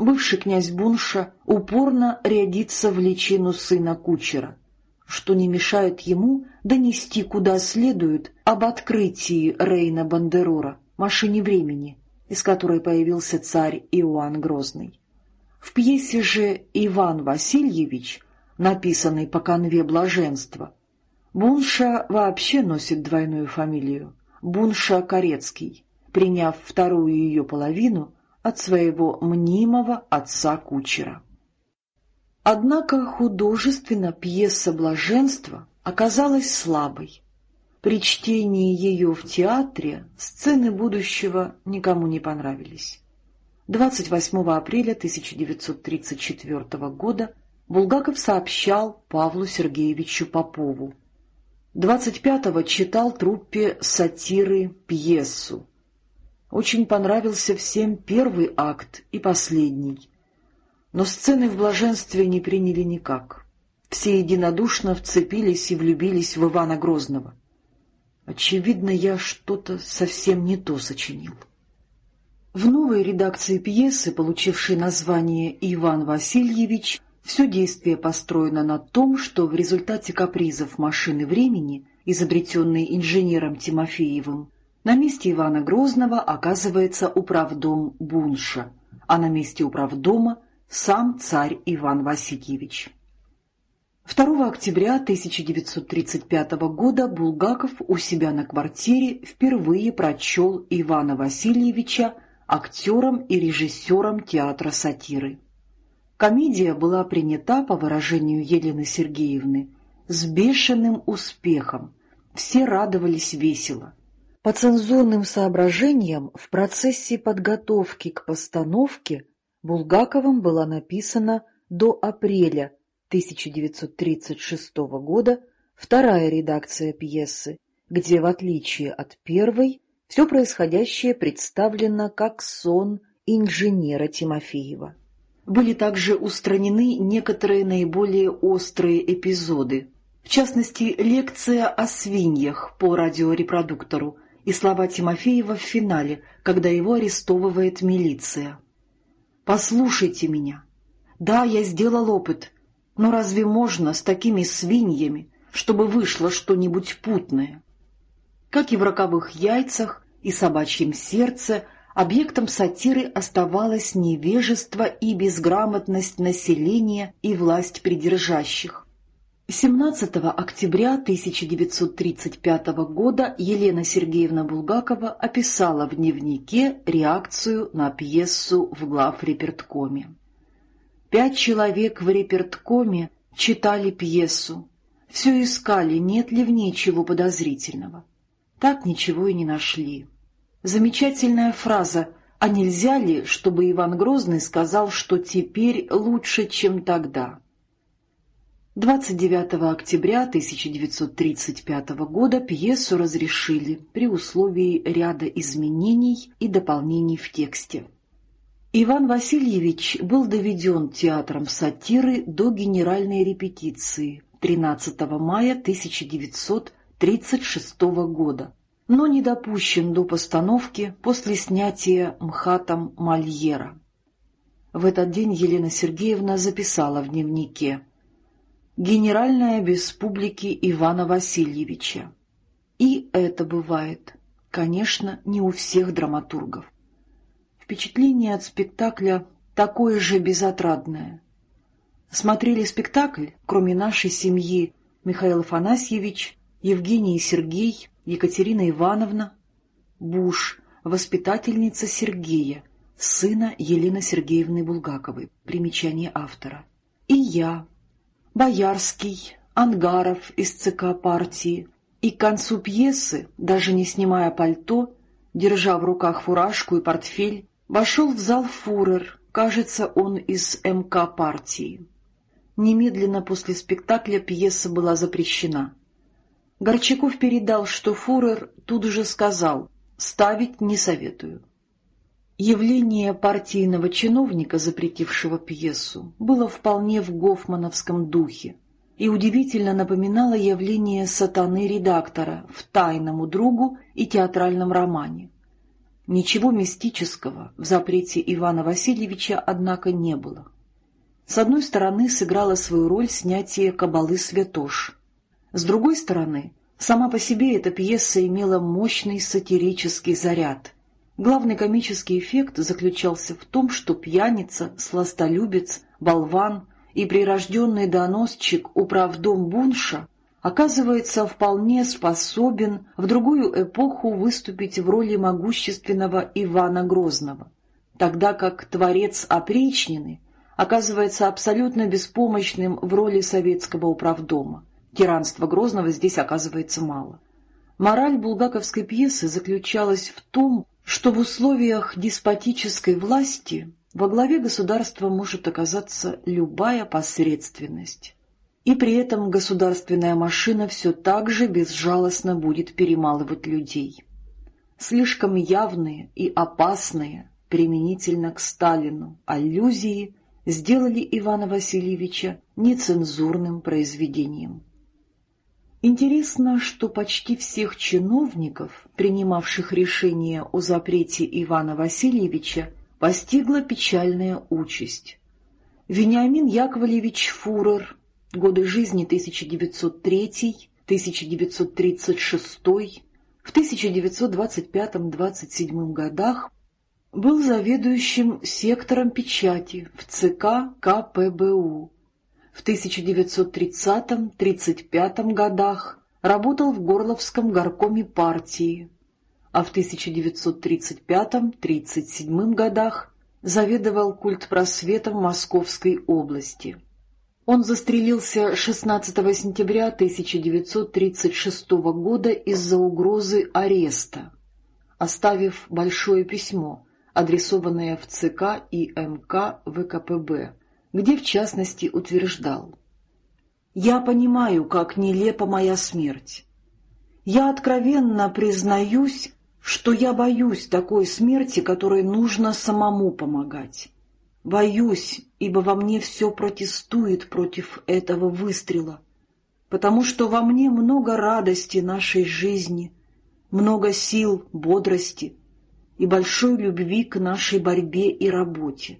бывший князь Бунша упорно рядится в личину сына кучера, что не мешает ему донести куда следует об открытии Рейна Бандерора, машине времени, из которой появился царь Иоанн Грозный. В пьесе же «Иван Васильевич», написанной по конве блаженства, Бунша вообще носит двойную фамилию — Бунша-Корецкий, приняв вторую ее половину от своего мнимого отца-кучера. Однако художественно пьеса «Блаженство» оказалась слабой. При чтении ее в театре сцены будущего никому не понравились. 28 апреля 1934 года Булгаков сообщал Павлу Сергеевичу Попову. 25-го читал труппе сатиры пьесу. Очень понравился всем первый акт и последний. Но сцены в блаженстве не приняли никак. Все единодушно вцепились и влюбились в Ивана Грозного. Очевидно, я что-то совсем не то сочинил. В новой редакции пьесы, получившей название «Иван Васильевич», все действие построено на том, что в результате капризов машины времени, изобретенной инженером Тимофеевым, на месте Ивана Грозного оказывается управдом Бунша, а на месте управдома сам царь Иван Васильевич. 2 октября 1935 года Булгаков у себя на квартире впервые прочел Ивана Васильевича актером и режиссером театра сатиры. Комедия была принята, по выражению Елены Сергеевны, с бешеным успехом, все радовались весело. По цензурным соображениям в процессе подготовки к постановке Булгаковым была написана до апреля 1936 года вторая редакция пьесы, где, в отличие от первой, все происходящее представлено как сон инженера Тимофеева. Были также устранены некоторые наиболее острые эпизоды, в частности, лекция о свиньях по радиорепродуктору и слова Тимофеева в финале, когда его арестовывает милиция. «Послушайте меня. Да, я сделал опыт, но разве можно с такими свиньями, чтобы вышло что-нибудь путное?» Как и в роковых яйцах и собачьем сердце, объектом сатиры оставалось невежество и безграмотность населения и власть придержащих. 17 октября 1935 года Елена Сергеевна Булгакова описала в дневнике реакцию на пьесу в главреперткоме. Пять человек в реперткоме читали пьесу, все искали, нет ли в ней чего подозрительного. Так ничего и не нашли. Замечательная фраза «А нельзя ли, чтобы Иван Грозный сказал, что теперь лучше, чем тогда?» 29 октября 1935 года пьесу разрешили при условии ряда изменений и дополнений в тексте. Иван Васильевич был доведен театром сатиры до генеральной репетиции 13 мая 1935 1936 года, но не допущен до постановки после снятия МХАТом Мольера. В этот день Елена Сергеевна записала в дневнике «Генеральная без публики Ивана Васильевича». И это бывает, конечно, не у всех драматургов. Впечатление от спектакля такое же безотрадное. Смотрели спектакль, кроме нашей семьи, Михаил Афанасьевич, Евгений и Сергей, Екатерина Ивановна, Буш, воспитательница Сергея, сына Елены Сергеевны Булгаковой, примечание автора, и я, Боярский, Ангаров из ЦК партии, и к концу пьесы, даже не снимая пальто, держа в руках фуражку и портфель, вошел в зал фурер, кажется, он из МК партии. Немедленно после спектакля пьеса была запрещена. Горчаков передал, что фурер тут же сказал «ставить не советую». Явление партийного чиновника, запретившего пьесу, было вполне в гофмановском духе и удивительно напоминало явление сатаны-редактора в «Тайному другу» и театральном романе. Ничего мистического в запрете Ивана Васильевича, однако, не было. С одной стороны, сыграла свою роль снятие кабалы «Святош». С другой стороны, сама по себе эта пьеса имела мощный сатирический заряд. Главный комический эффект заключался в том, что пьяница, сластолюбец, болван и прирожденный доносчик управдом Бунша оказывается вполне способен в другую эпоху выступить в роли могущественного Ивана Грозного, тогда как творец опричнины оказывается абсолютно беспомощным в роли советского управдома. Тиранства Грозного здесь оказывается мало. Мораль булгаковской пьесы заключалась в том, что в условиях деспотической власти во главе государства может оказаться любая посредственность. И при этом государственная машина все так же безжалостно будет перемалывать людей. Слишком явные и опасные, применительно к Сталину, аллюзии сделали Ивана Васильевича нецензурным произведением. Интересно, что почти всех чиновников, принимавших решение о запрете Ивана Васильевича, постигла печальная участь. Вениамин Яковлевич Фурер, годы жизни 1903-1936, в 1925-27 годах был заведующим сектором печати в ЦК КПБУ. В 1930-35 годах работал в Горловском горкоме партии, а в 1935-37 годах заведовал культпросветом Московской области. Он застрелился 16 сентября 1936 года из-за угрозы ареста, оставив большое письмо, адресованное в ЦК и МК ВКПБ, где в частности утверждал «Я понимаю, как нелепа моя смерть. Я откровенно признаюсь, что я боюсь такой смерти, которой нужно самому помогать. Боюсь, ибо во мне все протестует против этого выстрела, потому что во мне много радости нашей жизни, много сил, бодрости, и большой любви к нашей борьбе и работе.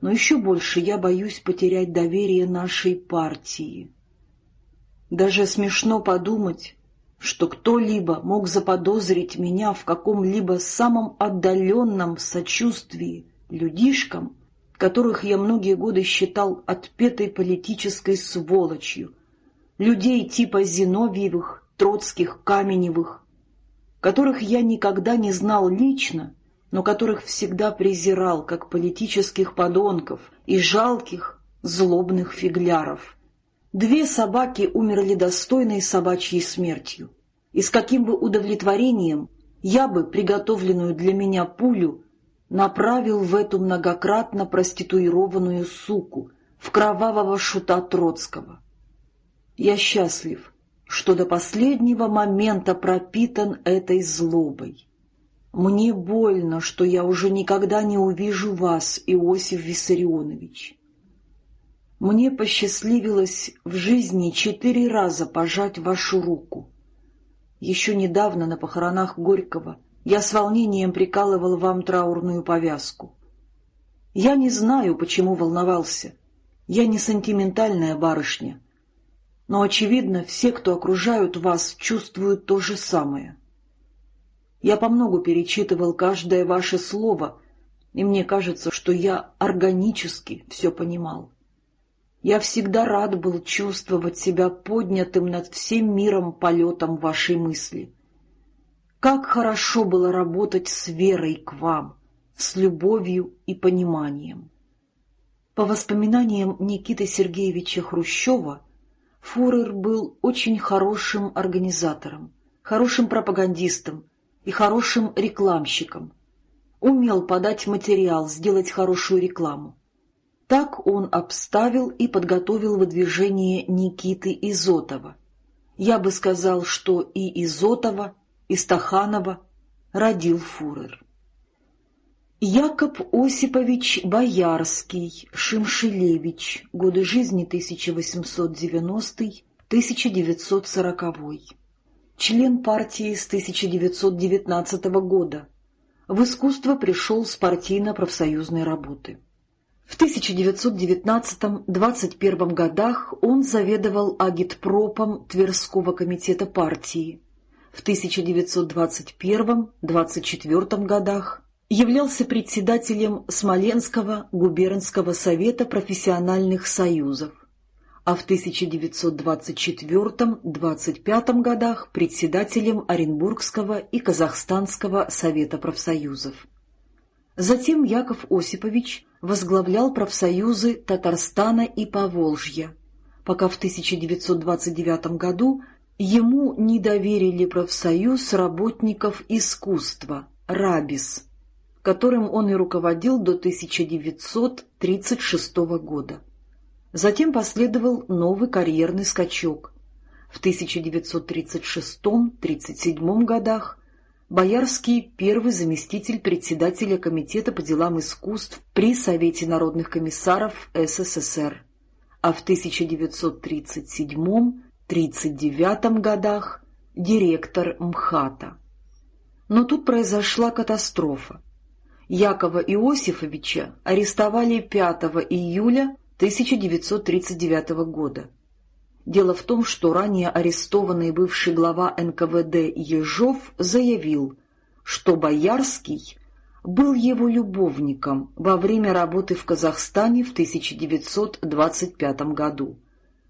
Но еще больше я боюсь потерять доверие нашей партии. Даже смешно подумать, что кто-либо мог заподозрить меня в каком-либо самом отдаленном сочувствии людишкам, которых я многие годы считал отпетой политической сволочью, людей типа Зиновьевых, Троцких, Каменевых, которых я никогда не знал лично, но которых всегда презирал как политических подонков и жалких, злобных фигляров. Две собаки умерли достойной собачьей смертью, и с каким бы удовлетворением я бы приготовленную для меня пулю направил в эту многократно проституированную суку, в кровавого шута Троцкого. Я счастлив, что до последнего момента пропитан этой злобой. Мне больно, что я уже никогда не увижу вас, Иосиф Виссарионович. Мне посчастливилось в жизни четыре раза пожать вашу руку. Еще недавно на похоронах Горького я с волнением прикалывал вам траурную повязку. Я не знаю, почему волновался. Я не сентиментальная барышня, но, очевидно, все, кто окружают вас, чувствуют то же самое. Я помногу перечитывал каждое ваше слово, и мне кажется, что я органически все понимал. Я всегда рад был чувствовать себя поднятым над всем миром полетом вашей мысли. Как хорошо было работать с верой к вам, с любовью и пониманием. По воспоминаниям Никиты Сергеевича Хрущева, Фурер был очень хорошим организатором, хорошим пропагандистом и хорошим рекламщиком. Умел подать материал, сделать хорошую рекламу. Так он обставил и подготовил выдвижение Никиты Изотова. Я бы сказал, что и Изотова, и Стаханова родил Фурер. Якоб Осипович Боярский, Шимшилевич, годы жизни 1890-1940. Член партии с 1919 года, в искусство пришел с партийно-профсоюзной работы. В 1919-21 годах он заведовал агитпропом Тверского комитета партии. В 1921-24 годах являлся председателем Смоленского губернского совета профессиональных союзов, а в 1924-25 годах председателем Оренбургского и Казахстанского совета профсоюзов. Затем Яков Осипович возглавлял профсоюзы Татарстана и Поволжья, пока в 1929 году ему не доверили профсоюз работников искусства «Рабис», которым он и руководил до 1936 года. Затем последовал новый карьерный скачок. В 1936-37 годах Боярский – первый заместитель председателя Комитета по делам искусств при Совете народных комиссаров СССР, а в 1937-39 годах – директор МХАТа. Но тут произошла катастрофа. Якова Иосифовича арестовали 5 июля 1939 года. Дело в том, что ранее арестованный бывший глава НКВД Ежов заявил, что Боярский был его любовником во время работы в Казахстане в 1925 году.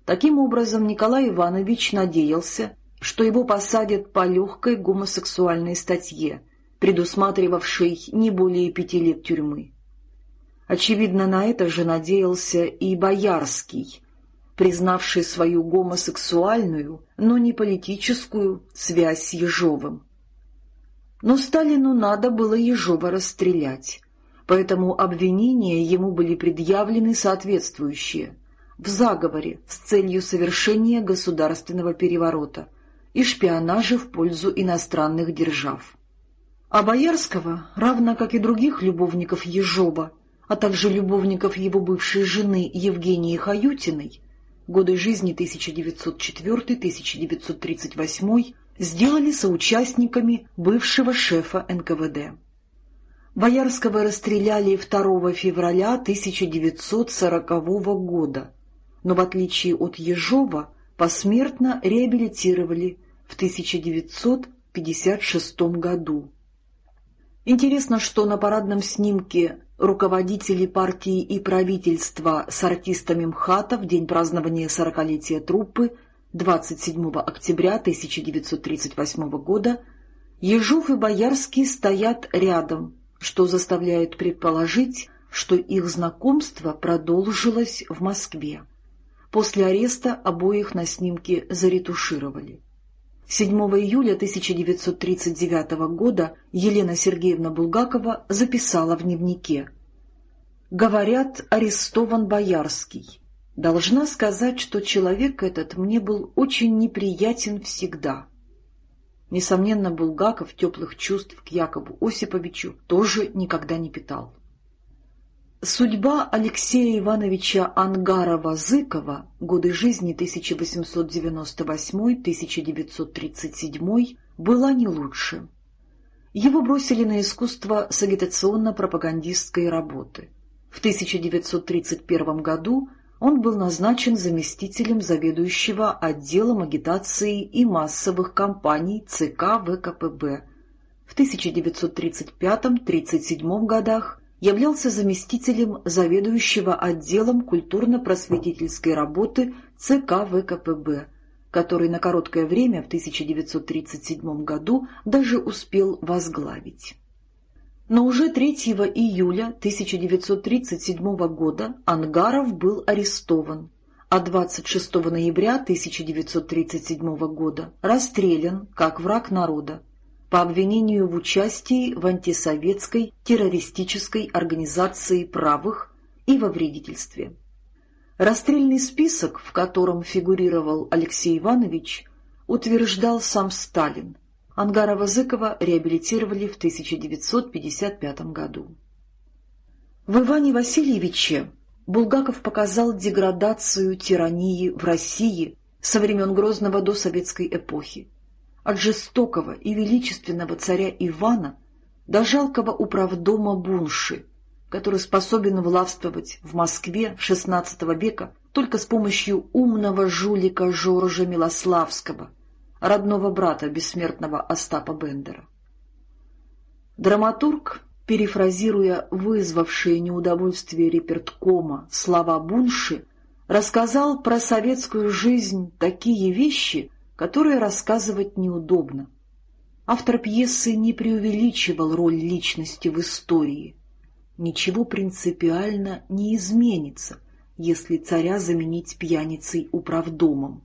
Таким образом, Николай Иванович надеялся, что его посадят по легкой гомосексуальной статье, предусматривавшей не более пяти лет тюрьмы. Очевидно, на это же надеялся и Боярский, признавший свою гомосексуальную, но не политическую связь с Ежовым. Но Сталину надо было Ежова расстрелять, поэтому обвинения ему были предъявлены соответствующие в заговоре с целью совершения государственного переворота и шпионажа в пользу иностранных держав. А Боярского, равно как и других любовников Ежова, а также любовников его бывшей жены Евгении Хаютиной, годы жизни 1904-1938 сделали соучастниками бывшего шефа НКВД. Боярского расстреляли 2 февраля 1940 года, но в отличие от Ежова посмертно реабилитировали в 1956 году. Интересно, что на парадном снимке руководители партии и правительства с артистами МХАТа в день празднования сорокалетия труппы 27 октября 1938 года Ежов и Боярский стоят рядом, что заставляет предположить, что их знакомство продолжилось в Москве. После ареста обоих на снимке заретушировали. 7 июля 1939 года Елена Сергеевна Булгакова записала в дневнике «Говорят, арестован Боярский. Должна сказать, что человек этот мне был очень неприятен всегда». Несомненно, Булгаков теплых чувств к Якову Осиповичу тоже никогда не питал. Судьба Алексея Ивановича Ангарова-Зыкова, годы жизни 1898-1937, была не лучше. Его бросили на искусство с агитационно-пропагандистской работы. В 1931 году он был назначен заместителем заведующего отделом агитации и массовых кампаний ЦК ВКПБ. В 1935-1937 годах являлся заместителем заведующего отделом культурно-просветительской работы ЦК ВКПБ, который на короткое время в 1937 году даже успел возглавить. Но уже 3 июля 1937 года Ангаров был арестован, а 26 ноября 1937 года расстрелян как враг народа по обвинению в участии в антисоветской террористической организации правых и во вредительстве. Расстрельный список, в котором фигурировал Алексей Иванович, утверждал сам Сталин. Ангарова-Зыкова реабилитировали в 1955 году. В Иване Васильевиче Булгаков показал деградацию тирании в России со времен Грозного до советской эпохи от жестокого и величественного царя Ивана до жалкого управдома Бунши, который способен властвовать в Москве XVI века только с помощью умного жулика Жоржа Милославского, родного брата бессмертного Остапа Бендера. Драматург, перефразируя вызвавшие неудовольствие реперткома слова Бунши, рассказал про советскую жизнь такие вещи, которые рассказывать неудобно. Автор пьесы не преувеличивал роль личности в истории. Ничего принципиально не изменится, если царя заменить пьяницей управдомом.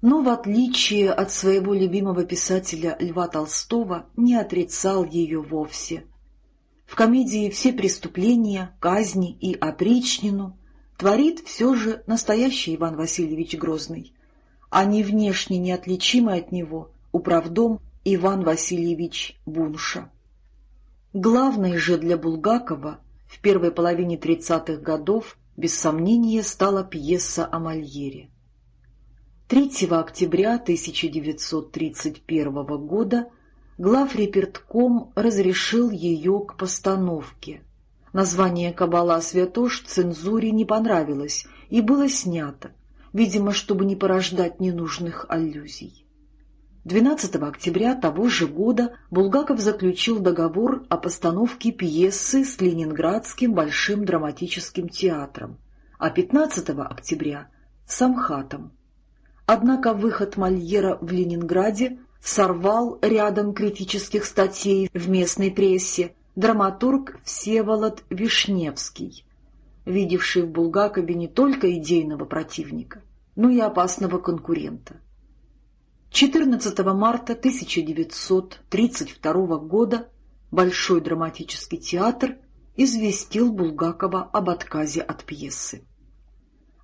Но, в отличие от своего любимого писателя Льва Толстого, не отрицал ее вовсе. В комедии «Все преступления», «Казни» и «Опричнину» творит все же настоящий Иван Васильевич Грозный, не внешне неотличимый от него управдом Иван Васильевич Бунша. Главной же для Булгакова в первой половине 30-х годов без сомнения стала пьеса о Мольере. 3 октября 1931 года главрепертком разрешил ее к постановке. Название «Кабала Святош» цензуре не понравилось и было снято, видимо, чтобы не порождать ненужных аллюзий. 12 октября того же года Булгаков заключил договор о постановке пьесы с Ленинградским Большим драматическим театром, а 15 октября — с Амхатом. Однако выход Мольера в Ленинграде сорвал рядом критических статей в местной прессе, драматург Всеволод Вишневский, видевший в Булгакове не только идейного противника, но и опасного конкурента. 14 марта 1932 года Большой драматический театр известил Булгакова об отказе от пьесы.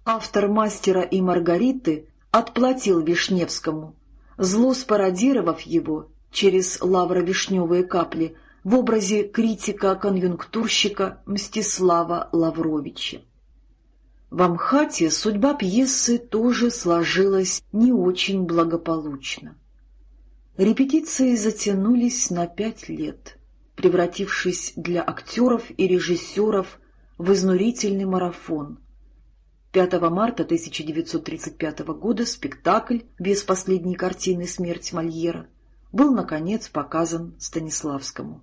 Автор «Мастера и Маргариты» отплатил Вишневскому, зло спародировав его через лавровишневые капли в образе критика-конъюнктурщика Мстислава Лавровича. В Амхате судьба пьесы тоже сложилась не очень благополучно. Репетиции затянулись на пять лет, превратившись для актеров и режиссеров в изнурительный марафон. 5 марта 1935 года спектакль без последней картины «Смерть Мольера» был, наконец, показан Станиславскому.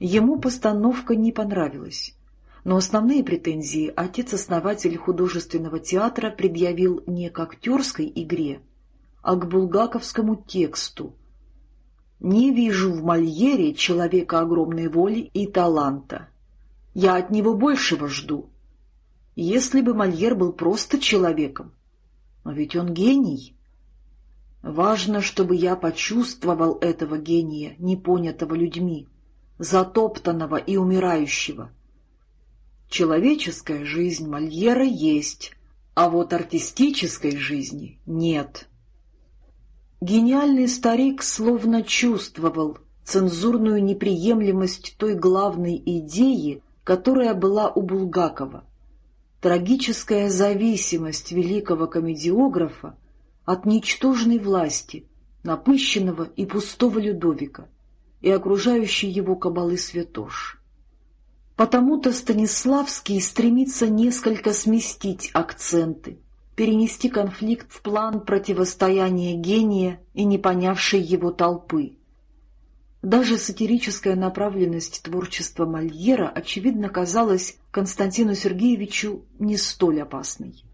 Ему постановка не понравилась, но основные претензии отец-основатель художественного театра предъявил не к актерской игре, а к булгаковскому тексту. «Не вижу в Мольере человека огромной воли и таланта. Я от него большего жду. Если бы Мольер был просто человеком, но ведь он гений». Важно, чтобы я почувствовал этого гения, непонятого людьми, затоптанного и умирающего. Человеческая жизнь Мольера есть, а вот артистической жизни нет. Гениальный старик словно чувствовал цензурную неприемлемость той главной идеи, которая была у Булгакова. Трагическая зависимость великого комедиографа от ничтожной власти, напыщенного и пустого Людовика — и окружающей его кабалы святош. Потому-то Станиславский стремится несколько сместить акценты, перенести конфликт в план противостояния гения и не понявшей его толпы. Даже сатирическая направленность творчества Мольера, очевидно, казалась Константину Сергеевичу не столь опасной.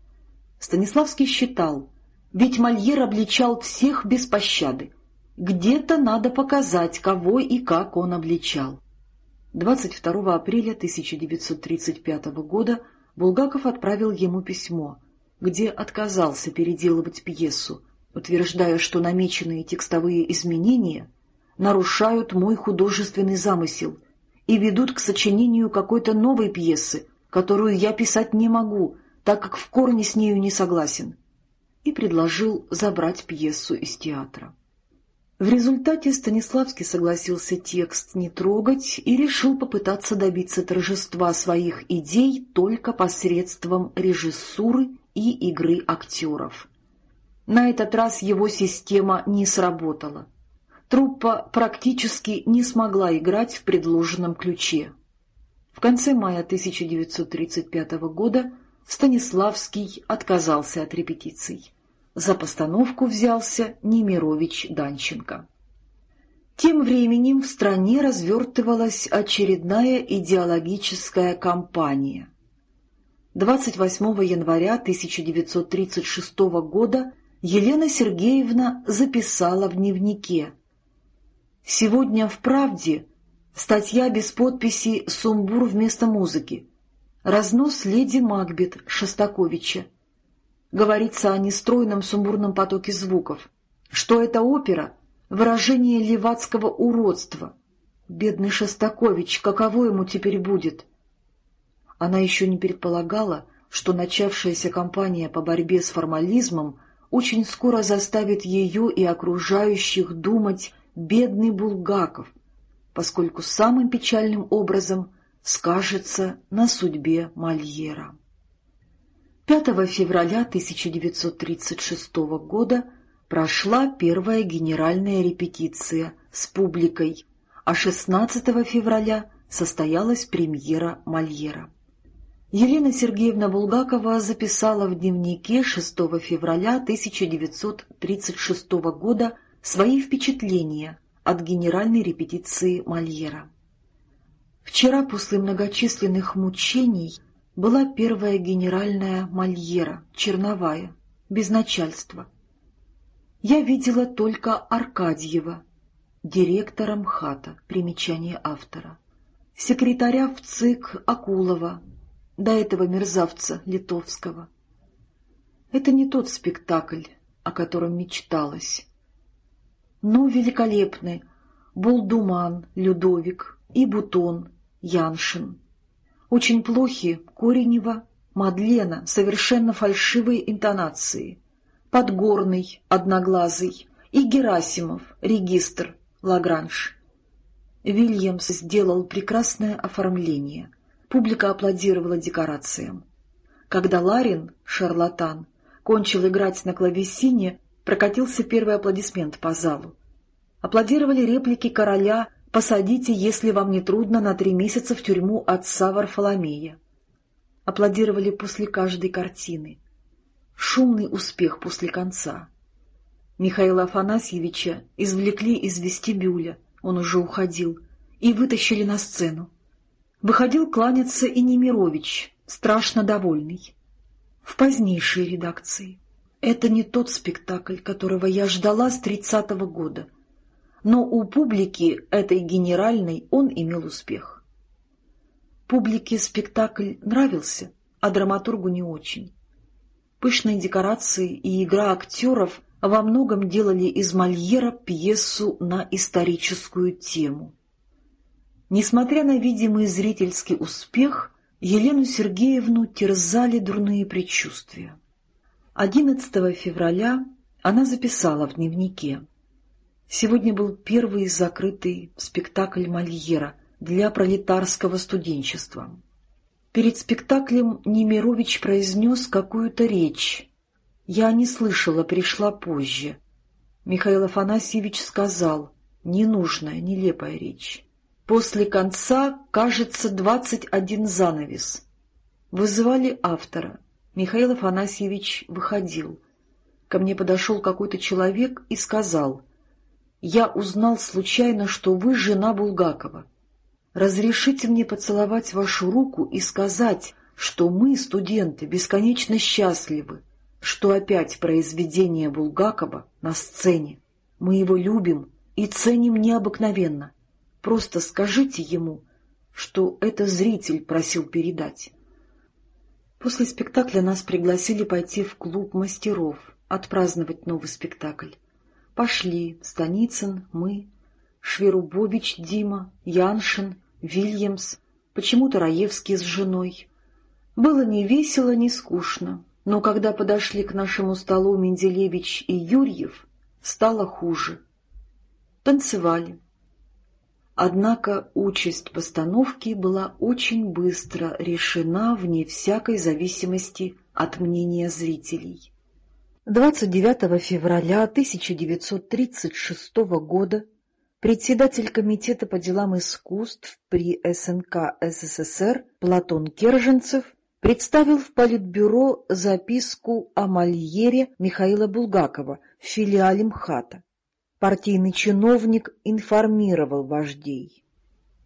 Станиславский считал, ведь Мольер обличал всех без пощады, где-то надо показать, кого и как он обличал. 22 апреля 1935 года Булгаков отправил ему письмо, где отказался переделывать пьесу, утверждая, что намеченные текстовые изменения нарушают мой художественный замысел и ведут к сочинению какой-то новой пьесы, которую я писать не могу, так как в корне с нею не согласен, и предложил забрать пьесу из театра. В результате Станиславский согласился текст не трогать и решил попытаться добиться торжества своих идей только посредством режиссуры и игры актеров. На этот раз его система не сработала. труппа практически не смогла играть в предложенном ключе. В конце мая 1935 года Станиславский отказался от репетиций. За постановку взялся Немирович Данченко. Тем временем в стране развертывалась очередная идеологическая кампания. 28 января 1936 года Елена Сергеевна записала в дневнике «Сегодня в «Правде» статья без подписи «Сумбур вместо музыки», разнос леди Макбет Шостаковича. Говорится о нестройном сумбурном потоке звуков, что это опера — выражение левацкого уродства. Бедный Шостакович, каково ему теперь будет? Она еще не предполагала, что начавшаяся кампания по борьбе с формализмом очень скоро заставит ее и окружающих думать «бедный Булгаков», поскольку самым печальным образом скажется на судьбе Мольера. 5 февраля 1936 года прошла первая генеральная репетиция с публикой, а 16 февраля состоялась премьера Мольера. Елена Сергеевна Булгакова записала в дневнике 6 февраля 1936 года свои впечатления от генеральной репетиции Мольера. Вчера после многочисленных мучений была первая генеральная Мольера, черновая, без начальства я видела только Аркадьева, директора МХАТа, примечание автора, секретаря в ЦИК Акулова, до этого мерзавца Литовского. Это не тот спектакль, о котором мечталось. Но великолепны Булдуман, Людовик и Бутон, Яншин. Очень плохи Коренева, Мадлена, совершенно фальшивые интонации — Подгорный, Одноглазый и Герасимов, регистр, Лагранж. Вильямс сделал прекрасное оформление. Публика аплодировала декорациям. Когда Ларин, шарлатан, кончил играть на клавесине, прокатился первый аплодисмент по залу. Аплодировали реплики короля «Посадите, если вам не трудно, на три месяца в тюрьму отца Варфоломея». Аплодировали после каждой картины шумный успех после конца. Михаила Афанасьевича извлекли из вестибюля, он уже уходил, и вытащили на сцену. Выходил кланяться и Немирович, страшно довольный. В позднейшей редакции. Это не тот спектакль, которого я ждала с тридцатого года. Но у публики этой генеральной он имел успех. Публике спектакль нравился, а драматургу не очень. Пышные декорации и игра актеров во многом делали из Мольера пьесу на историческую тему. Несмотря на видимый зрительский успех, Елену Сергеевну терзали дурные предчувствия. 11 февраля она записала в дневнике. Сегодня был первый закрытый спектакль Мольера для пролетарского студенчества. Перед спектаклем Немирович произнес какую-то речь. Я не слышала, пришла позже. Михаил Афанасьевич сказал, ненужная, нелепая речь. После конца, кажется, двадцать один занавес. Вызывали автора. Михаил Афанасьевич выходил. Ко мне подошел какой-то человек и сказал, «Я узнал случайно, что вы жена Булгакова разрешите мне поцеловать вашу руку и сказать, что мы, студенты, бесконечно счастливы, что опять произведение Булгакова на сцене. Мы его любим и ценим необыкновенно. Просто скажите ему, что это зритель просил передать. После спектакля нас пригласили пойти в клуб мастеров, отпраздновать новый спектакль. Пошли Станицын, мы, Шверубович Дима, Яншин, Вильямс, почему-то Раевский с женой. Было ни весело, ни скучно, но когда подошли к нашему столу Менделевич и Юрьев, стало хуже. Танцевали. Однако участь постановки была очень быстро решена вне всякой зависимости от мнения зрителей. 29 февраля 1936 года председатель Комитета по делам искусств при СНК СССР Платон Керженцев представил в Политбюро записку о Мольере Михаила Булгакова в филиале МХАТа. Партийный чиновник информировал вождей.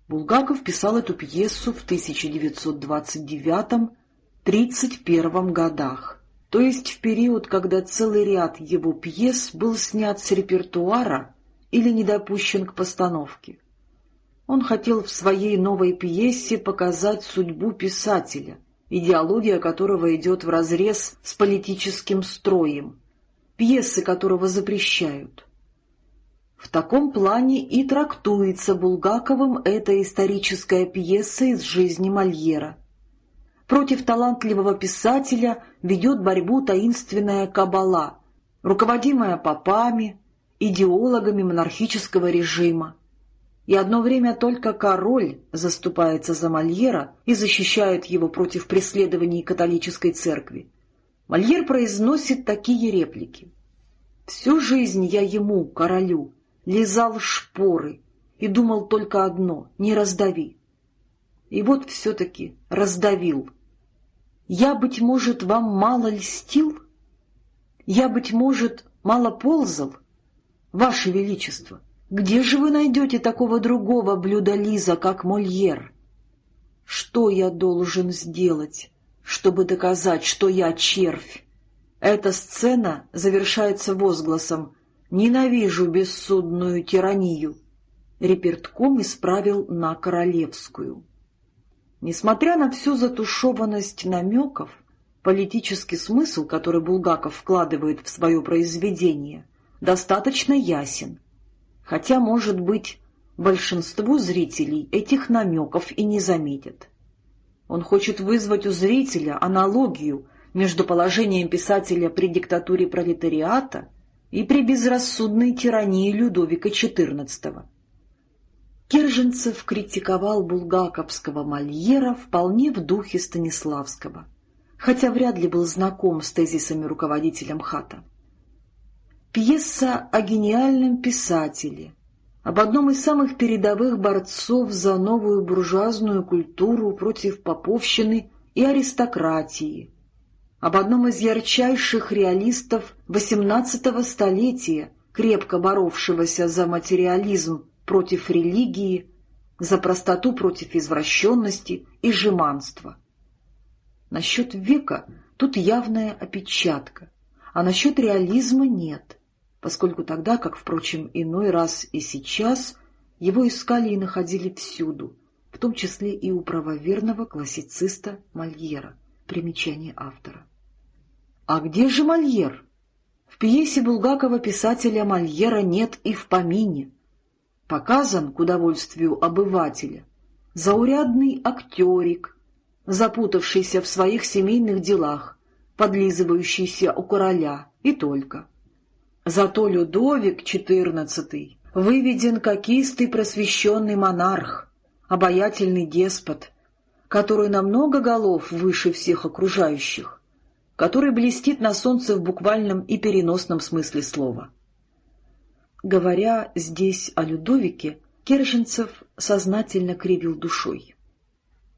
Булгаков писал эту пьесу в 1929-31 годах, то есть в период, когда целый ряд его пьес был снят с репертуара или не допущен к постановке. Он хотел в своей новой пьесе показать судьбу писателя, идеология которого идет вразрез с политическим строем, пьесы которого запрещают. В таком плане и трактуется Булгаковым эта историческая пьеса из жизни Мольера. Против талантливого писателя ведет борьбу таинственная кабала, руководимая попами, идеологами монархического режима. И одно время только король заступается за Мольера и защищает его против преследований католической церкви. Мольер произносит такие реплики. «Всю жизнь я ему, королю, лизал шпоры и думал только одно — не раздави. И вот все-таки раздавил. Я, быть может, вам мало льстил? Я, быть может, мало ползал? Ваше Величество, где же вы найдете такого другого блюда-лиза, как Мольер? Что я должен сделать, чтобы доказать, что я червь? Эта сцена завершается возгласом Ненавижу бессудную тиранию. Репертком исправил на королевскую. Несмотря на всю затушеванность намеков, политический смысл, который Булгаков вкладывает в свое произведение, достаточно ясен, хотя, может быть, большинству зрителей этих намеков и не заметят. Он хочет вызвать у зрителя аналогию между положением писателя при диктатуре пролетариата и при безрассудной тирании Людовика XIV. Керженцев критиковал булгаковского Мольера вполне в духе Станиславского, хотя вряд ли был знаком с тезисами руководителя МХАТа. Пьеса о гениальном писателе, об одном из самых передовых борцов за новую буржуазную культуру против поповщины и аристократии, об одном из ярчайших реалистов XVIII столетия, крепко боровшегося за материализм против религии, за простоту против извращенности и жеманства. Насчет века тут явная опечатка, а насчет реализма нет, поскольку тогда, как, впрочем, иной раз и сейчас, его искали и находили всюду, в том числе и у правоверного классициста Мольера. Примечание автора. А где же Мольер? В пьесе Булгакова писателя Мольера нет и в помине. Показан, к удовольствию обывателя, заурядный актерик, запутавшийся в своих семейных делах, подлизывающийся у короля, и только. Зато Людовик XIV выведен как истый просвещенный монарх, обаятельный деспот, который на много голов выше всех окружающих который блестит на солнце в буквальном и переносном смысле слова. Говоря здесь о Людовике, Керженцев сознательно кривил душой.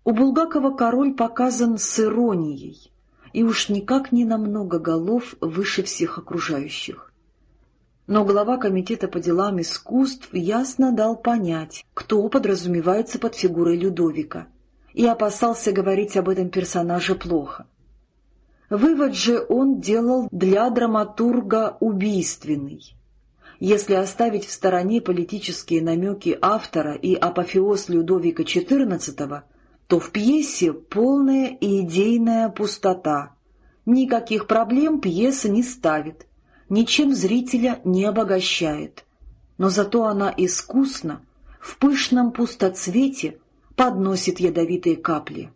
У Булгакова король показан с иронией, и уж никак не намного голов выше всех окружающих. Но глава Комитета по делам искусств ясно дал понять, кто подразумевается под фигурой Людовика, и опасался говорить об этом персонаже плохо. Вывод же он делал для драматурга убийственный. Если оставить в стороне политические намеки автора и апофеоз Людовика XIV, то в пьесе полная и идейная пустота. Никаких проблем пьеса не ставит, ничем зрителя не обогащает. Но зато она искусно, в пышном пустоцвете подносит ядовитые капли.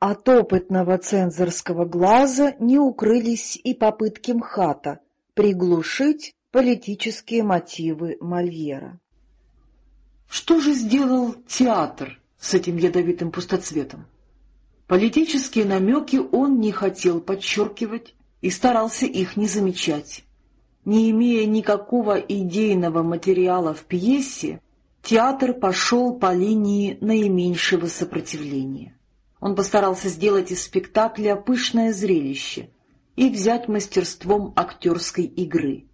От опытного цензорского глаза не укрылись и попытки МХАТа приглушить политические мотивы Мольера. Что же сделал театр с этим ядовитым пустоцветом? Политические намеки он не хотел подчеркивать и старался их не замечать. не имея никакого идейного материала в пьесе, театр пошел по линии наименьшего сопротивления. Он постарался сделать из спектакля пышное зрелище и взять мастерством актерской игры.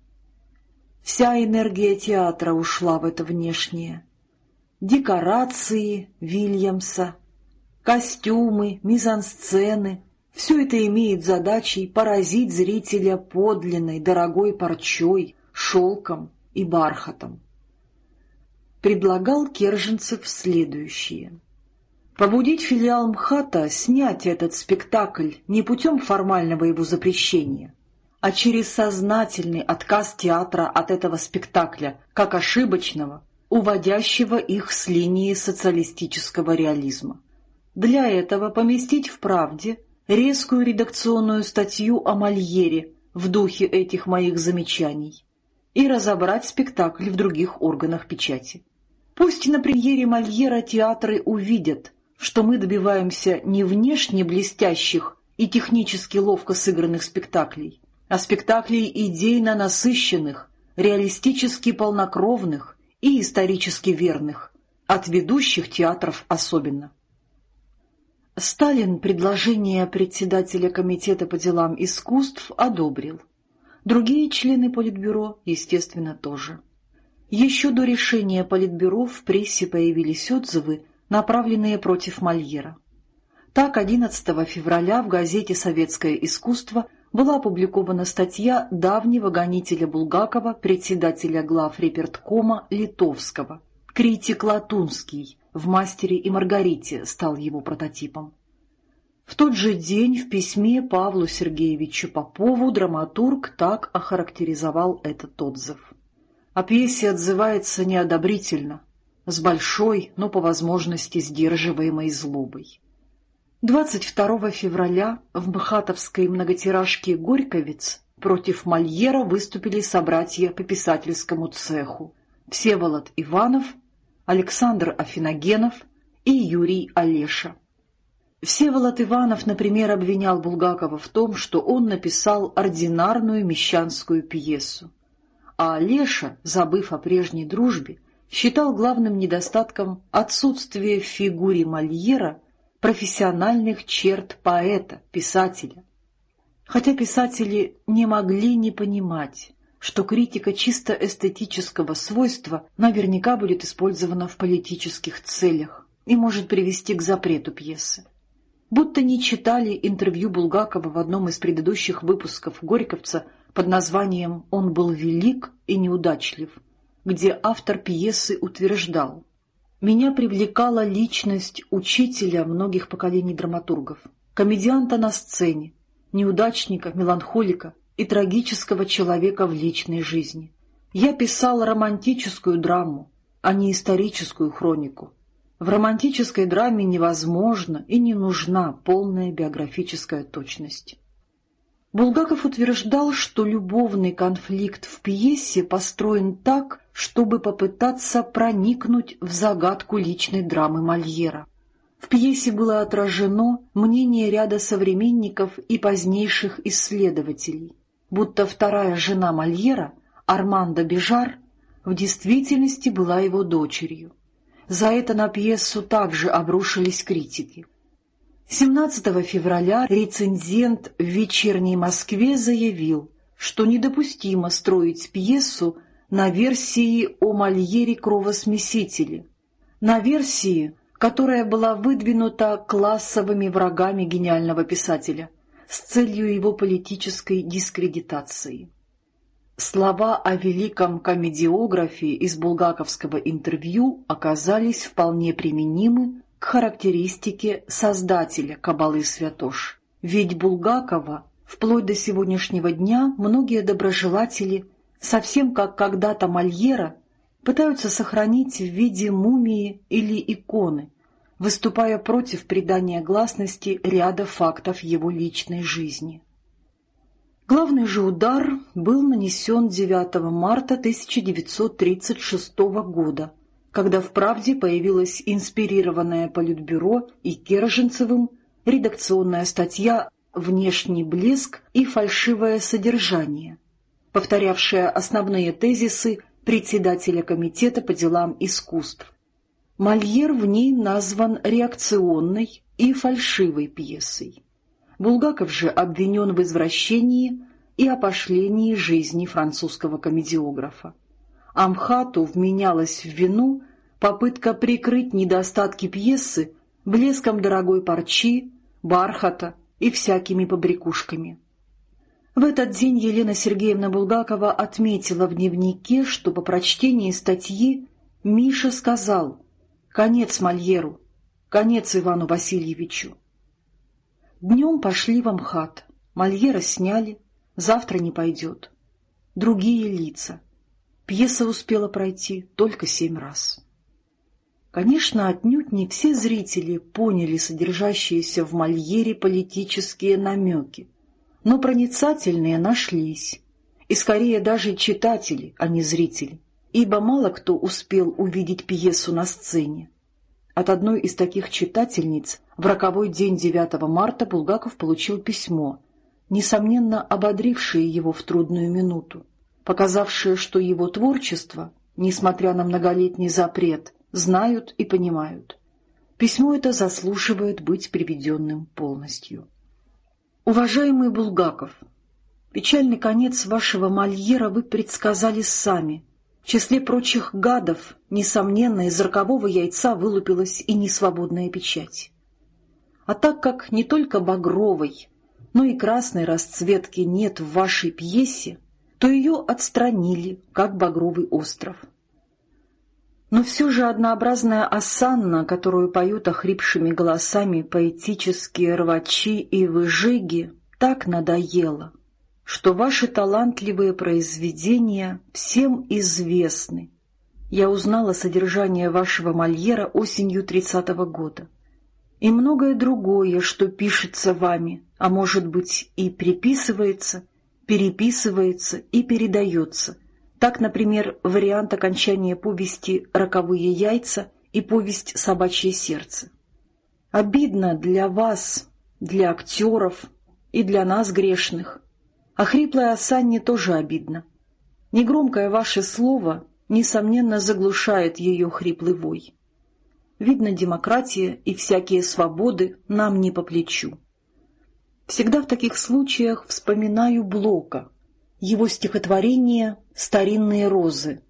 Вся энергия театра ушла в это внешнее. Декорации Вильямса, костюмы, мизансцены — все это имеет задачей поразить зрителя подлинной, дорогой парчой, шелком и бархатом. Предлагал Керженцев следующее. Побудить филиал МХАТа снять этот спектакль не путем формального его запрещения, а через сознательный отказ театра от этого спектакля, как ошибочного, уводящего их с линии социалистического реализма. Для этого поместить в «Правде» резкую редакционную статью о Мольере в духе этих моих замечаний и разобрать спектакль в других органах печати. Пусть на премьере Мольера театры увидят, что мы добиваемся не внешне блестящих и технически ловко сыгранных спектаклей, а спектаклей идейно насыщенных, реалистически полнокровных и исторически верных, от ведущих театров особенно. Сталин предложение председателя Комитета по делам искусств одобрил. Другие члены Политбюро, естественно, тоже. Еще до решения Политбюро в прессе появились отзывы, направленные против Мольера. Так, 11 февраля в газете «Советское искусство» была опубликована статья давнего гонителя Булгакова, председателя глав реперткома Литовского. Критик Латунский в «Мастере и Маргарите» стал его прототипом. В тот же день в письме Павлу Сергеевичу Попову драматург так охарактеризовал этот отзыв. О пьесе отзывается неодобрительно, с большой, но по возможности сдерживаемой злобой. 22 февраля в Мхатовской многотиражке «Горьковец» против Мольера выступили собратья по писательскому цеху Всеволод Иванов, Александр Афиногенов и Юрий Олеша. Всеволод Иванов, например, обвинял Булгакова в том, что он написал ординарную мещанскую пьесу, а Олеша, забыв о прежней дружбе, считал главным недостатком отсутствие в фигуре Мольера профессиональных черт поэта, писателя. Хотя писатели не могли не понимать, что критика чисто эстетического свойства наверняка будет использована в политических целях и может привести к запрету пьесы. Будто не читали интервью Булгакова в одном из предыдущих выпусков «Горьковца» под названием «Он был велик и неудачлив», где автор пьесы утверждал «Меня привлекала личность учителя многих поколений драматургов, комедианта на сцене, неудачника, меланхолика и трагического человека в личной жизни. Я писал романтическую драму, а не историческую хронику. В романтической драме невозможна и не нужна полная биографическая точность. Булгаков утверждал, что любовный конфликт в пьесе построен так, чтобы попытаться проникнуть в загадку личной драмы Мольера. В пьесе было отражено мнение ряда современников и позднейших исследователей, будто вторая жена Мольера, Армандо Бежар, в действительности была его дочерью. За это на пьесу также обрушились критики. 17 февраля рецензент в «Вечерней Москве» заявил, что недопустимо строить пьесу на версии о Мольере-кровосмесителе, на версии, которая была выдвинута классовыми врагами гениального писателя с целью его политической дискредитации. Слова о великом комедиографе из булгаковского интервью оказались вполне применимы характеристике создателя Кабалы Святош. Ведь Булгакова вплоть до сегодняшнего дня многие доброжелатели, совсем как когда-то Мольера, пытаются сохранить в виде мумии или иконы, выступая против придания гласности ряда фактов его личной жизни. Главный же удар был нанесен 9 марта 1936 года когда в «Правде» появилась инспирированная Политбюро и Керженцевым редакционная статья «Внешний блеск и фальшивое содержание», повторявшая основные тезисы председателя комитета по делам искусств. Мольер в ней назван реакционной и фальшивой пьесой. Булгаков же обвинен в извращении и опошлении жизни французского комедиографа. Амхату вменялась в вину попытка прикрыть недостатки пьесы блеском дорогой парчи, бархата и всякими побрякушками. В этот день Елена Сергеевна Булгакова отметила в дневнике, что по прочтении статьи Миша сказал «Конец Мольеру, конец Ивану Васильевичу». Днем пошли в Амхат, Мольера сняли, завтра не пойдет. Другие лица. Пьеса успела пройти только семь раз. Конечно, отнюдь не все зрители поняли содержащиеся в Мольере политические намеки, но проницательные нашлись, и скорее даже читатели, а не зрители, ибо мало кто успел увидеть пьесу на сцене. От одной из таких читательниц в роковой день 9 марта Булгаков получил письмо, несомненно ободрившее его в трудную минуту, показавшее, что его творчество, несмотря на многолетний запрет, знают и понимают. Письмо это заслуживает быть приведенным полностью. Уважаемый Булгаков, печальный конец вашего Мольера вы предсказали сами. В числе прочих гадов, несомненно, из рокового яйца вылупилась и несвободная печать. А так как не только багровой, но и красной расцветки нет в вашей пьесе, то ее отстранили, как багровый остров. Но все же однообразная осанна, которую поют охрипшими голосами поэтические рвачи и выжиги, так надоела, что ваши талантливые произведения всем известны. Я узнала содержание вашего Мольера осенью тридцатого года. И многое другое, что пишется вами, а может быть и приписывается, переписывается и передается — так, например, вариант окончания повести «Роковые яйца» и повесть «Собачье сердце». Обидно для вас, для актеров и для нас, грешных. А хриплая осанне тоже обидно. Негромкое ваше слово, несомненно, заглушает ее хриплый вой. Видно, демократия и всякие свободы нам не по плечу. Всегда в таких случаях вспоминаю Блока — его стихотворение «Старинные розы».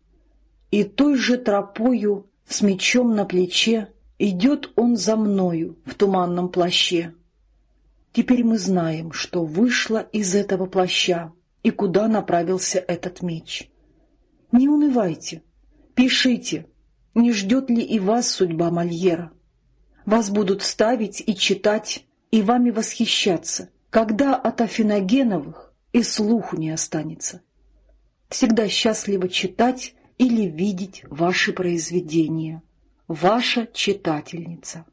И той же тропою, с мечом на плече, идет он за мною в туманном плаще. Теперь мы знаем, что вышло из этого плаща и куда направился этот меч. Не унывайте, пишите, не ждет ли и вас судьба Мольера. Вас будут ставить и читать, и вами восхищаться, когда от Афиногеновых и слуху не останется. Всегда счастливо читать или видеть ваши произведения. Ваша читательница.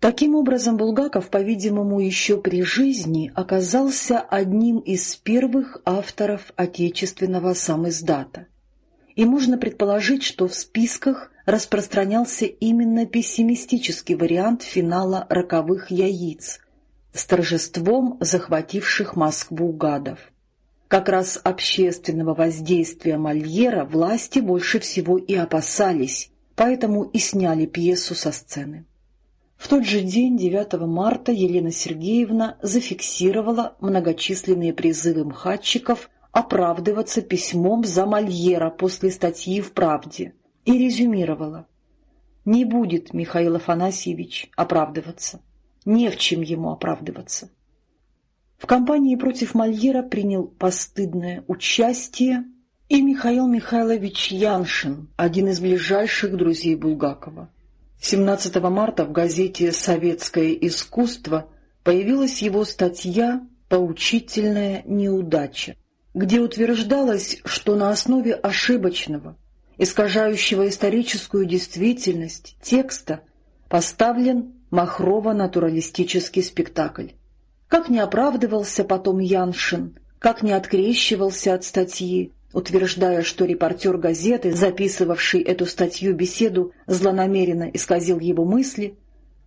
Таким образом, Булгаков, по-видимому, еще при жизни оказался одним из первых авторов отечественного самиздата. И можно предположить, что в списках распространялся именно пессимистический вариант финала «Роковых яиц», с торжеством захвативших Москву гадов. Как раз общественного воздействия Мольера власти больше всего и опасались, поэтому и сняли пьесу со сцены. В тот же день, 9 марта, Елена Сергеевна зафиксировала многочисленные призывы мхатчиков оправдываться письмом за Мольера после статьи в «Правде» и резюмировала. «Не будет Михаил Афанасьевич оправдываться не в чем ему оправдываться. В кампании против Мольера принял постыдное участие и Михаил Михайлович Яншин, один из ближайших друзей Булгакова. 17 марта в газете «Советское искусство» появилась его статья «Поучительная неудача», где утверждалось, что на основе ошибочного, искажающего историческую действительность текста поставлен махрово-натуралистический спектакль. Как не оправдывался потом Яншин, как не открещивался от статьи, утверждая, что репортер газеты, записывавший эту статью-беседу, злонамеренно исказил его мысли,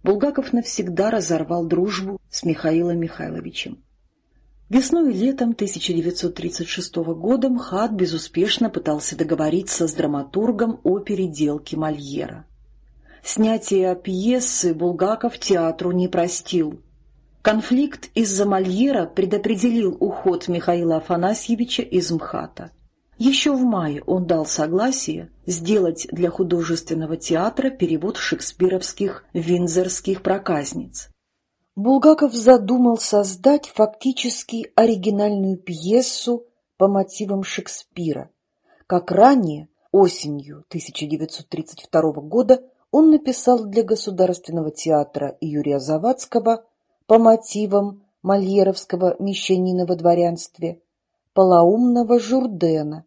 Булгаков навсегда разорвал дружбу с Михаилом Михайловичем. Весной и летом 1936 года МХАТ безуспешно пытался договориться с драматургом о переделке Мольера. Снятие пьесы Булгаков театру не простил. Конфликт из-за Мольера предопределил уход Михаила Афанасьевича из МХАТа. Еще в мае он дал согласие сделать для художественного театра перевод шекспировских «Виндзорских проказниц». Булгаков задумал создать фактически оригинальную пьесу по мотивам Шекспира. Как ранее, осенью 1932 года, он написал для Государственного театра Юрия Завадского по мотивам мольеровского «Мещанина во дворянстве» полоумного Журдена,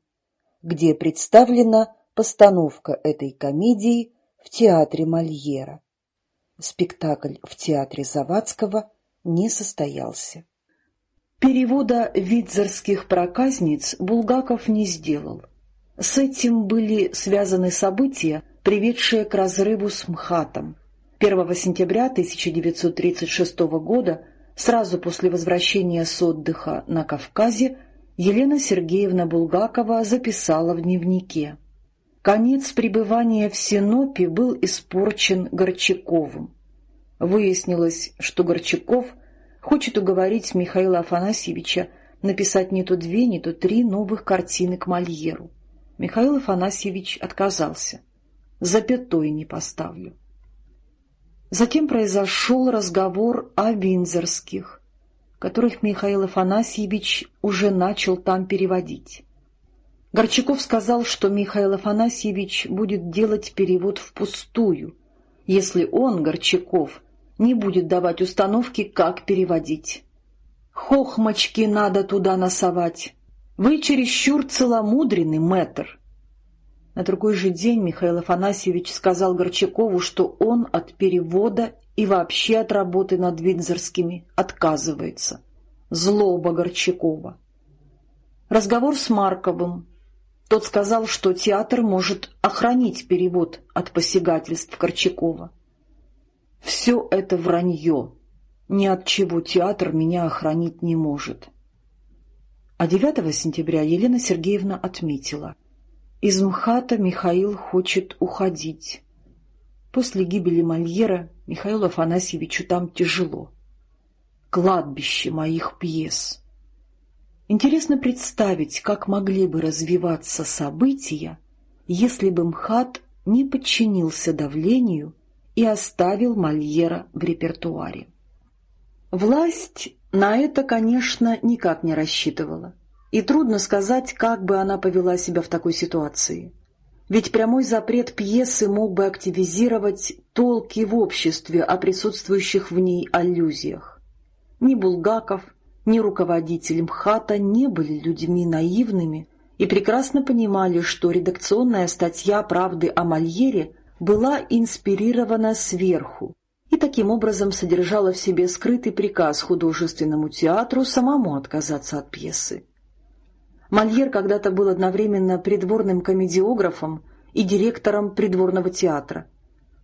где представлена постановка этой комедии в театре Мольера спектакль в театре Завадского не состоялся. Перевода «Видзорских проказниц» Булгаков не сделал. С этим были связаны события, приведшие к разрыву с МХАТом. 1 сентября 1936 года, сразу после возвращения с отдыха на Кавказе, Елена Сергеевна Булгакова записала в дневнике. Конец пребывания в Синопе был испорчен Горчаковым. Выяснилось, что Горчаков хочет уговорить Михаила Афанасьевича написать не то две, не то три новых картины к Мольеру. Михаил Афанасьевич отказался. Запятой не поставлю. Затем произошел разговор о Винзорских, которых Михаил Афанасьевич уже начал там переводить. Горчаков сказал, что Михаил Афанасьевич будет делать перевод впустую, если он, Горчаков, не будет давать установки, как переводить. Хохмочки надо туда носовать. Вы чересчур целомудренный, мэтр. На другой же день Михаил Афанасьевич сказал Горчакову, что он от перевода и вообще от работы над Виндзорскими отказывается. Злоба Горчакова. Разговор с Марковым. Тот сказал, что театр может охранить перевод от посягательств Горчакова. Все это вранье. Ни от чего театр меня охранить не может. А 9 сентября Елена Сергеевна отметила. Из МХАТа Михаил хочет уходить. После гибели Мольера Михаилу Афанасьевичу там тяжело. Кладбище моих пьес. Интересно представить, как могли бы развиваться события, если бы МХАТ не подчинился давлению и оставил Мольера в репертуаре. Власть на это, конечно, никак не рассчитывала, и трудно сказать, как бы она повела себя в такой ситуации. Ведь прямой запрет пьесы мог бы активизировать толки в обществе о присутствующих в ней аллюзиях. Ни Булгаков, ни руководитель МХАТа не были людьми наивными и прекрасно понимали, что редакционная статья «Правды о Мольере» была инспирирована сверху и таким образом содержала в себе скрытый приказ художественному театру самому отказаться от пьесы. Мольер когда-то был одновременно придворным комедиографом и директором придворного театра.